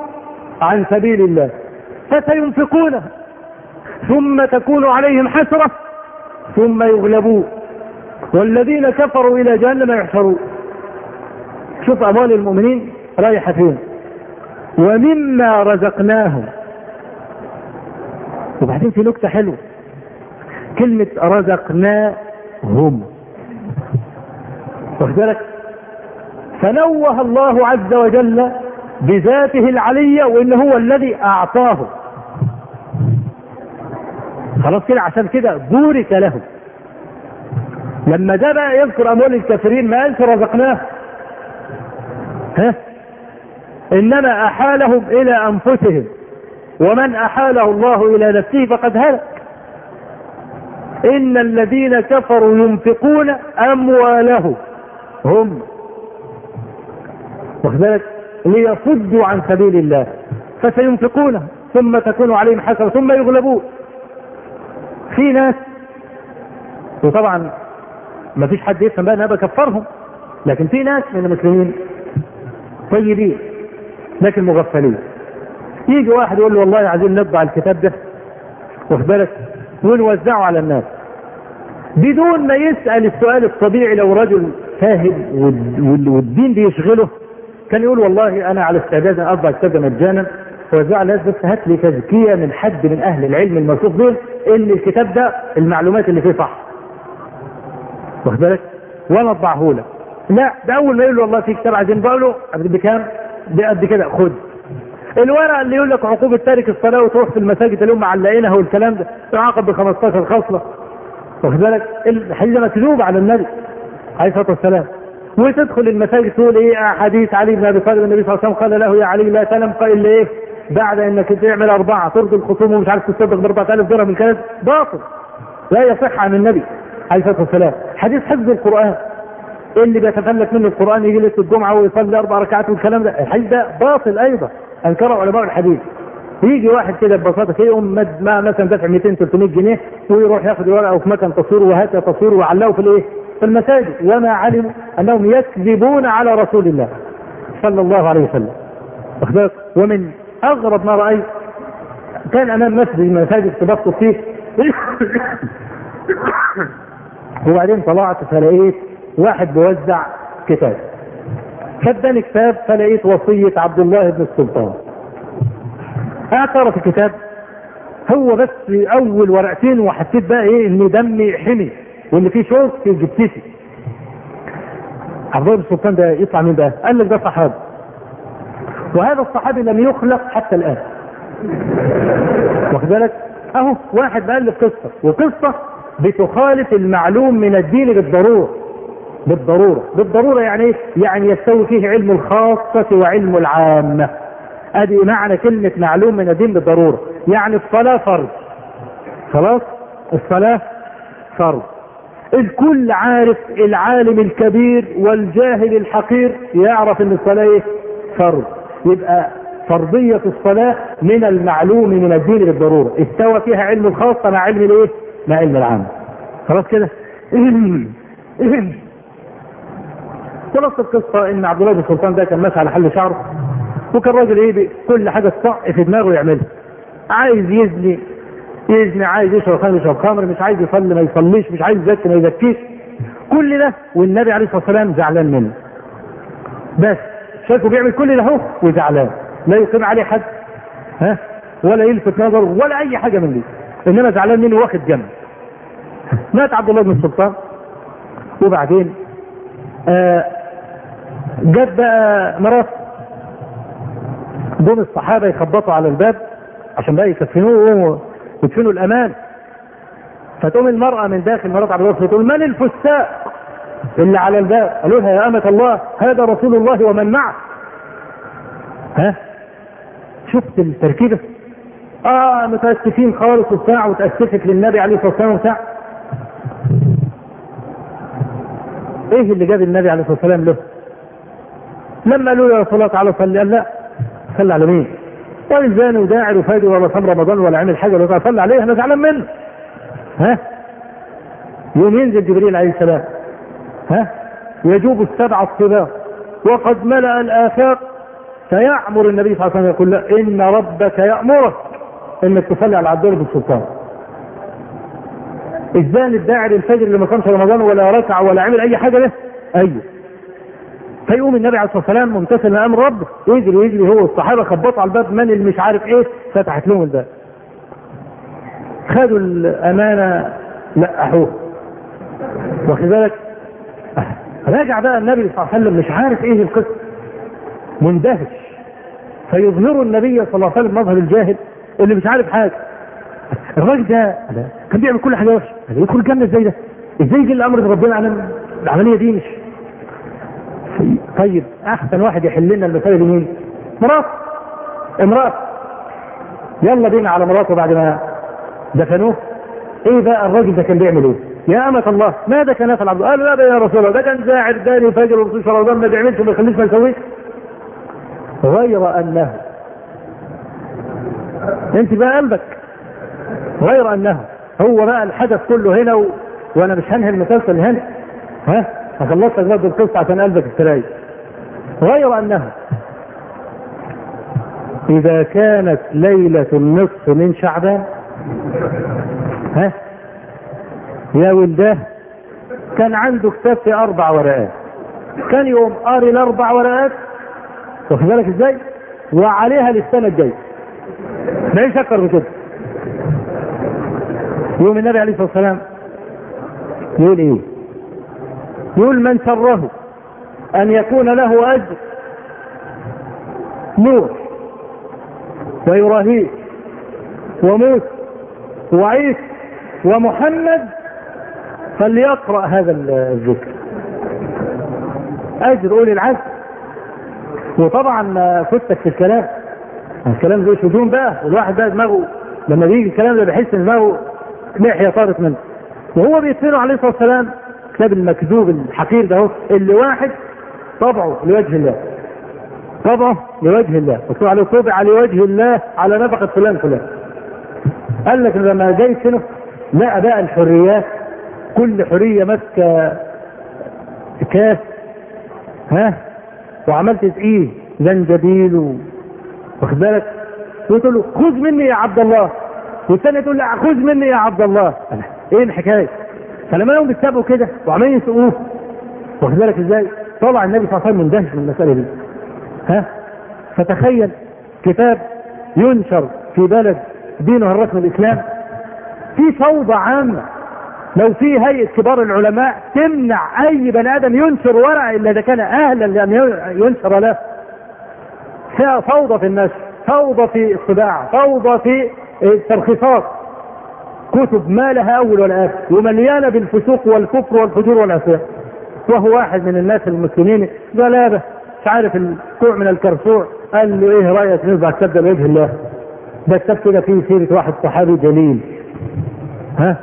[SPEAKER 2] عن سبيل الله. فسينفقونها. ثم تكون عليهم حسرة. ثم يغلبون. والذين كفروا إلى جهنم يحشرون. شوف أموال المؤمنين رايحة فين ومما رزقناهم. وبعدين في نكتة حلوة. كلمة رزقناهم. واخد بالك؟ فنوه الله عز وجل بذاته العلية وإن هو الذي أعطاه. خلاص كده عشان كده بورك له لما ده بقى يذكر أموال الكافرين ما قالش رزقناه ها إنما أحالهم إلى أنفسهم. ومن أحاله الله إلى نفسه فقد هلك. إن الذين كفروا ينفقون أموالهم. هم. بالك؟ ليصدوا عن سبيل الله. فسينفقونه ثم تكون عليهم حسرة ثم يغلبون. في ناس. وطبعا ما فيش حد يفهم بقى أنا بكفرهم. لكن في ناس من المسلمين طيبين لكن مغفلين. يجي واحد يقول له والله عايزين نطبع الكتاب ده واخد بالك؟ ونوزعه على الناس. بدون ما يسأل السؤال الطبيعي لو رجل فاهم والدين بيشغله كان يقول والله أنا على استعداد أطبع الكتاب مجانا وزع الناس بس هات لي تزكية من حد من أهل العلم الموثوق دول إن الكتاب ده المعلومات اللي فيه صح. واخد بالك؟ وأنا اطبعه لك لا ده أول ما يقول له والله في كتاب عايزين له بكام؟ بقد كده خد. الورقة اللي يقول لك عقوبة تارك الصلاة وتروح في المساجد اللي هم معلقينها والكلام ده تعاقب ب 15 خصلة. واخد بالك؟ الحديث مكذوب على النبي عليه الصلاة والسلام. وتدخل المساجد تقول إيه؟ حديث علي بن أبي طالب النبي صلى الله عليه وسلم قال له يا علي لا تنم الا إيه؟ بعد إنك تعمل أربعة ترضي الخصوم ومش عارف تصدق ب 4000 درهم الكلام باطل. لا يصح عن النبي عليه الصلاة والسلام. حديث حفظ القرآن. اللي بيتفلت منه القرآن يجي ليلة الجمعة ويصلي أربع ركعات والكلام ده. الحديث ده باطل أيضا. أنكره علماء الحديث. يجي واحد كده ببساطة كده يقوم مثلا دافع 200 300 جنيه ويروح ياخد ورقه في مكان تصوير وهات تصوير ويعلقه في الإيه؟ في المساجد. وما علموا أنهم يكذبون على رسول الله صلى الله عليه وسلم. واخد؟ ومن أغرب ما رأيت كان أمام مسجد من المساجد تبطل فيه وبعدين طلعت فلقيت واحد بيوزع كتاب. فاداني كتاب فلقيت وصية عبد الله بن السلطان. اعترف الكتاب. هو بس أول ورقتين وحسيت بقى إيه إن دمي حمي وإن في شوك في جبتتي. عبد الله بن السلطان ده يطلع مين بقى؟ قال لك ده صحابي. وهذا الصحابي لم يخلق حتى الآن. واخد بالك؟ أهو واحد بألف قصة. وقصة بتخالف المعلوم من الدين بالضرورة. بالضرورة. بالضرورة يعني إيه؟ يعني يستوي فيه علم الخاصة وعلم العامة. أدي معنى كلمة معلوم من الدين بالضرورة. يعني الصلاة فرض. خلاص؟ الصلاة فرض. الكل عارف العالم الكبير والجاهل الحقير يعرف إن الصلاة إيه فرض. يبقى فرضية الصلاة من المعلوم من الدين بالضرورة. استوى فيها علم الخاصة مع علم الإيه؟ مع علم العام خلاص كده؟ خلاص القصة إن عبد الله بن سلطان ده كان ماشي على حل شعره وكان راجل إيه كل حاجة الصح في دماغه يعملها. عايز يزني يزني عايز يشرب خمر يشرب خمر مش عايز يصلي ما يصليش مش عايز يزكي ما يزكيش كل ده والنبي عليه الصلاة والسلام زعلان منه. بس شايفه بيعمل كل ده أهو وزعلان. لا يقيم عليه حد ها؟ ولا يلفت نظر ولا أي حاجة من دي. إنما زعلان منه واخد جنب. مات عبد الله بن السلطان وبعدين آه جت بقى مرات دول الصحابة يخبطوا على الباب عشان بقى يكفنوه ويدفنوا الأمان. فتقوم المرأة من داخل مرات عبد الله تقول من الفساق اللي على الباب؟ قالوا لها يا أمة الله هذا رسول الله ومن معه. ها؟ شفت التركيبة؟ آه متأسفين خالص وبتاع وتأسفك للنبي عليه الصلاة والسلام وبتاع. إيه اللي جاب النبي عليه الصلاة والسلام له؟ لما قالوا له يا رسول الله تعالى صلي. قال لا صلي على مين؟ راجل زاني وداعر وفاجر ولا صام رمضان ولا عمل حاجة ولا صلي عليه أنا زعلان منه. ها؟ يوم ينزل جبريل عليه السلام ها؟ يجوب السبع الطباق وقد ملأ الآفاق فيأمر النبي صلى الله عليه وسلم يقول له إن ربك يأمرك إنك تصلي على عبد الله بن السلطان الزان الداعي للفجر اللي ما صامش رمضان ولا ركع ولا عمل أي حاجة له؟ أيوه فيقوم النبي عليه الصلاة والسلام ممتثل لأمر ربه يجري يجري هو والصحابة خبطوا على الباب من اللي مش عارف إيه فتحت لهم الباب. خدوا الأمانة لقحوه واخد بالك؟ راجع بقى النبي صلى الله عليه وسلم مش عارف إيه القصة. مندهش. فيظهر النبي صلى الله عليه وسلم مظهر الجاهل اللي مش عارف حاجة. الراجل ده كان بيعمل كل حاجة وحشة. يدخل الجنة إزاي ده؟ إزاي يجي الأمر بربنا على العملية دي مش طيب أحسن واحد يحل لنا المسائل دي مين؟ مرات. امرأة. يلا بينا على مراته بعد ما دفنوه. إيه بقى الراجل ده كان بيعمل إيه؟ يا أمة الله ماذا كان يفعل عبد الله؟ قالوا لا يا رسول الله ده كان زاعر داني فجر ومصيش رمضان ما بيعملش ما يخليش ما يسويش. غير أنه. أنت بقى قلبك. غير أنه. هو بقى الحدث كله هنا و... وأنا مش هنهي المسلسل هنا. ها؟ خلصت برضه القصة عشان قلبك استريح غير انه إذا كانت ليلة النصف من شعبان ها؟ يا ولداه كان عنده كتاب في أربع ورقات. كان يوم قاري الأربع ورقات واخد بالك إزاي؟ وعليها للسنة الجاية. ما أكتر من كده؟ يوم النبي عليه الصلاة والسلام يقول إيه؟ يقول من سره أن يكون له أجر؟ نوح وإبراهيم وموسى وعيسى ومحمد فليقرأ هذا الذكر. أجر أولي العزم وطبعا فتك في الكلام. الكلام ده هجوم بقى. والواحد بقى دماغه لما بيجي الكلام ده بيحس إن دماغه لحيه طارت منه. وهو بيدفنه عليه الصلاة والسلام. كتاب المكذوب الحقير ده هو اللي واحد طبعه لوجه الله. طبعه لوجه الله. مكتوب عليه طبع لوجه الله على نفقة فلان فلان. قال لك لما جاي يدفنه لقى بقى الحريات كل حرية ماسكة كاس. ها؟ وعملت تقيل زنجبيل. واخد بالك؟ تقول له خذ مني يا عبد الله. والثانية تقول لا خذ مني يا عبد الله. إيه الحكاية؟ فلما لهم بيتسابقوا كده وعمالين يسوقوه واخد بالك إزاي؟ طلع النبي صلى الله عليه وسلم مندهش من المسألة دي. ها؟ فتخيل كتاب ينشر في بلد دينه الرسمي الإسلام في فوضى عامة. لو في هيئة كبار العلماء تمنع أي بني آدم ينشر ورقة إلا إذا كان أهلا لأن ينشر له. فيها فوضى في النشر فوضى في الطباعه فوضى في الترخيصات. كتب ما لها اول ولا اخر ومليانه بالفسوق والكفر والفجور والعصيان وهو واحد من الناس المسلمين. غلابه مش عارف الكوع من الكرسوع قال له إيه رأيك نرجع كتاب ده لوجه الله؟ ده كتاب كده فيه سيرة واحد صحابي جليل. ها؟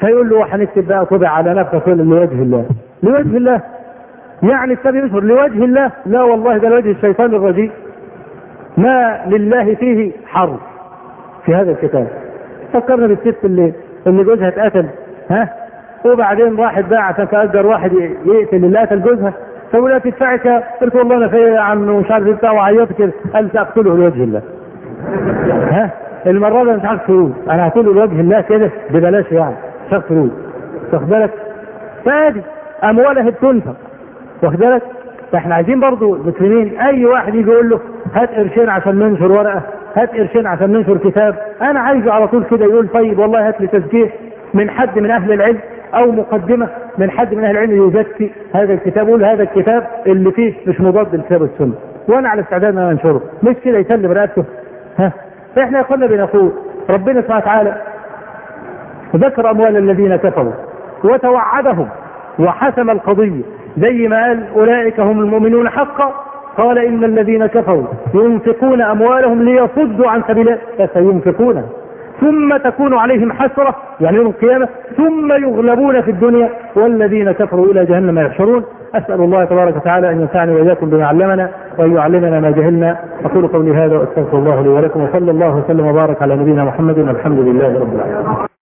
[SPEAKER 2] فيقول له هنكتب بقى طبع على نفسه لوجه الله. لوجه الله. يعني الكتاب ينشر لوجه الله؟ لا والله ده لوجه الشيطان الرجيم. ما لله فيه حرف في هذا الكتاب. فكرنا بالست اللي اللي جوزها اتقتل ها؟ وبعدين راحت بقى عشان تأجر واحد يقتل اللي قتل جوزها. فقول لها تدفعك قلت والله أنا في عم مش عارف بتاع وعيطت كده. قال ساقتله لوجه الله. ها؟ المرة دي مش عارف فلوس أنا هقتله لوجه الله كده ببلاش يعني مش عارف فلوس واخد بالك؟ فادي. اموالها بتنفق. واخد بالك؟ فاحنا عايزين برضو المسلمين أي واحد يجي يقول له هات قرشين عشان ننشر ورقة. هات قرشين عشان ننشر كتاب. أنا عايزه على طول كده يقول طيب والله هات لي تزكيه من حد من أهل العلم أو مقدمة من حد من أهل العلم يزكي هذا الكتاب. يقول هذا الكتاب اللي فيه مش مضاد للكتاب والسنة وأنا على استعداد إن أنا أنشره. مش كده يسلم رقبته؟ ها؟ يا أخوانا بنقول ربنا سبحانه وتعالى ذكر أموال الذين كفروا وتوعدهم وحسم القضية زي ما قال أولئك هم المؤمنون حقا. قال إن الذين كفروا ينفقون أموالهم ليصدوا عن سبيل فسينفقونها ثم تكون عليهم حسرة يعني يوم القيامة ثم يغلبون في الدنيا. والذين كفروا إلى جهنم يحشرون. أسأل الله تبارك وتعالى أن ينفعني وإياكم بما علمنا وأن يعلمنا ما جهلنا. أقول قولي هذا وأستغفر الله لي ولكم وصلى الله وسلم وبارك على نبينا محمد والحمد لله رب العالمين.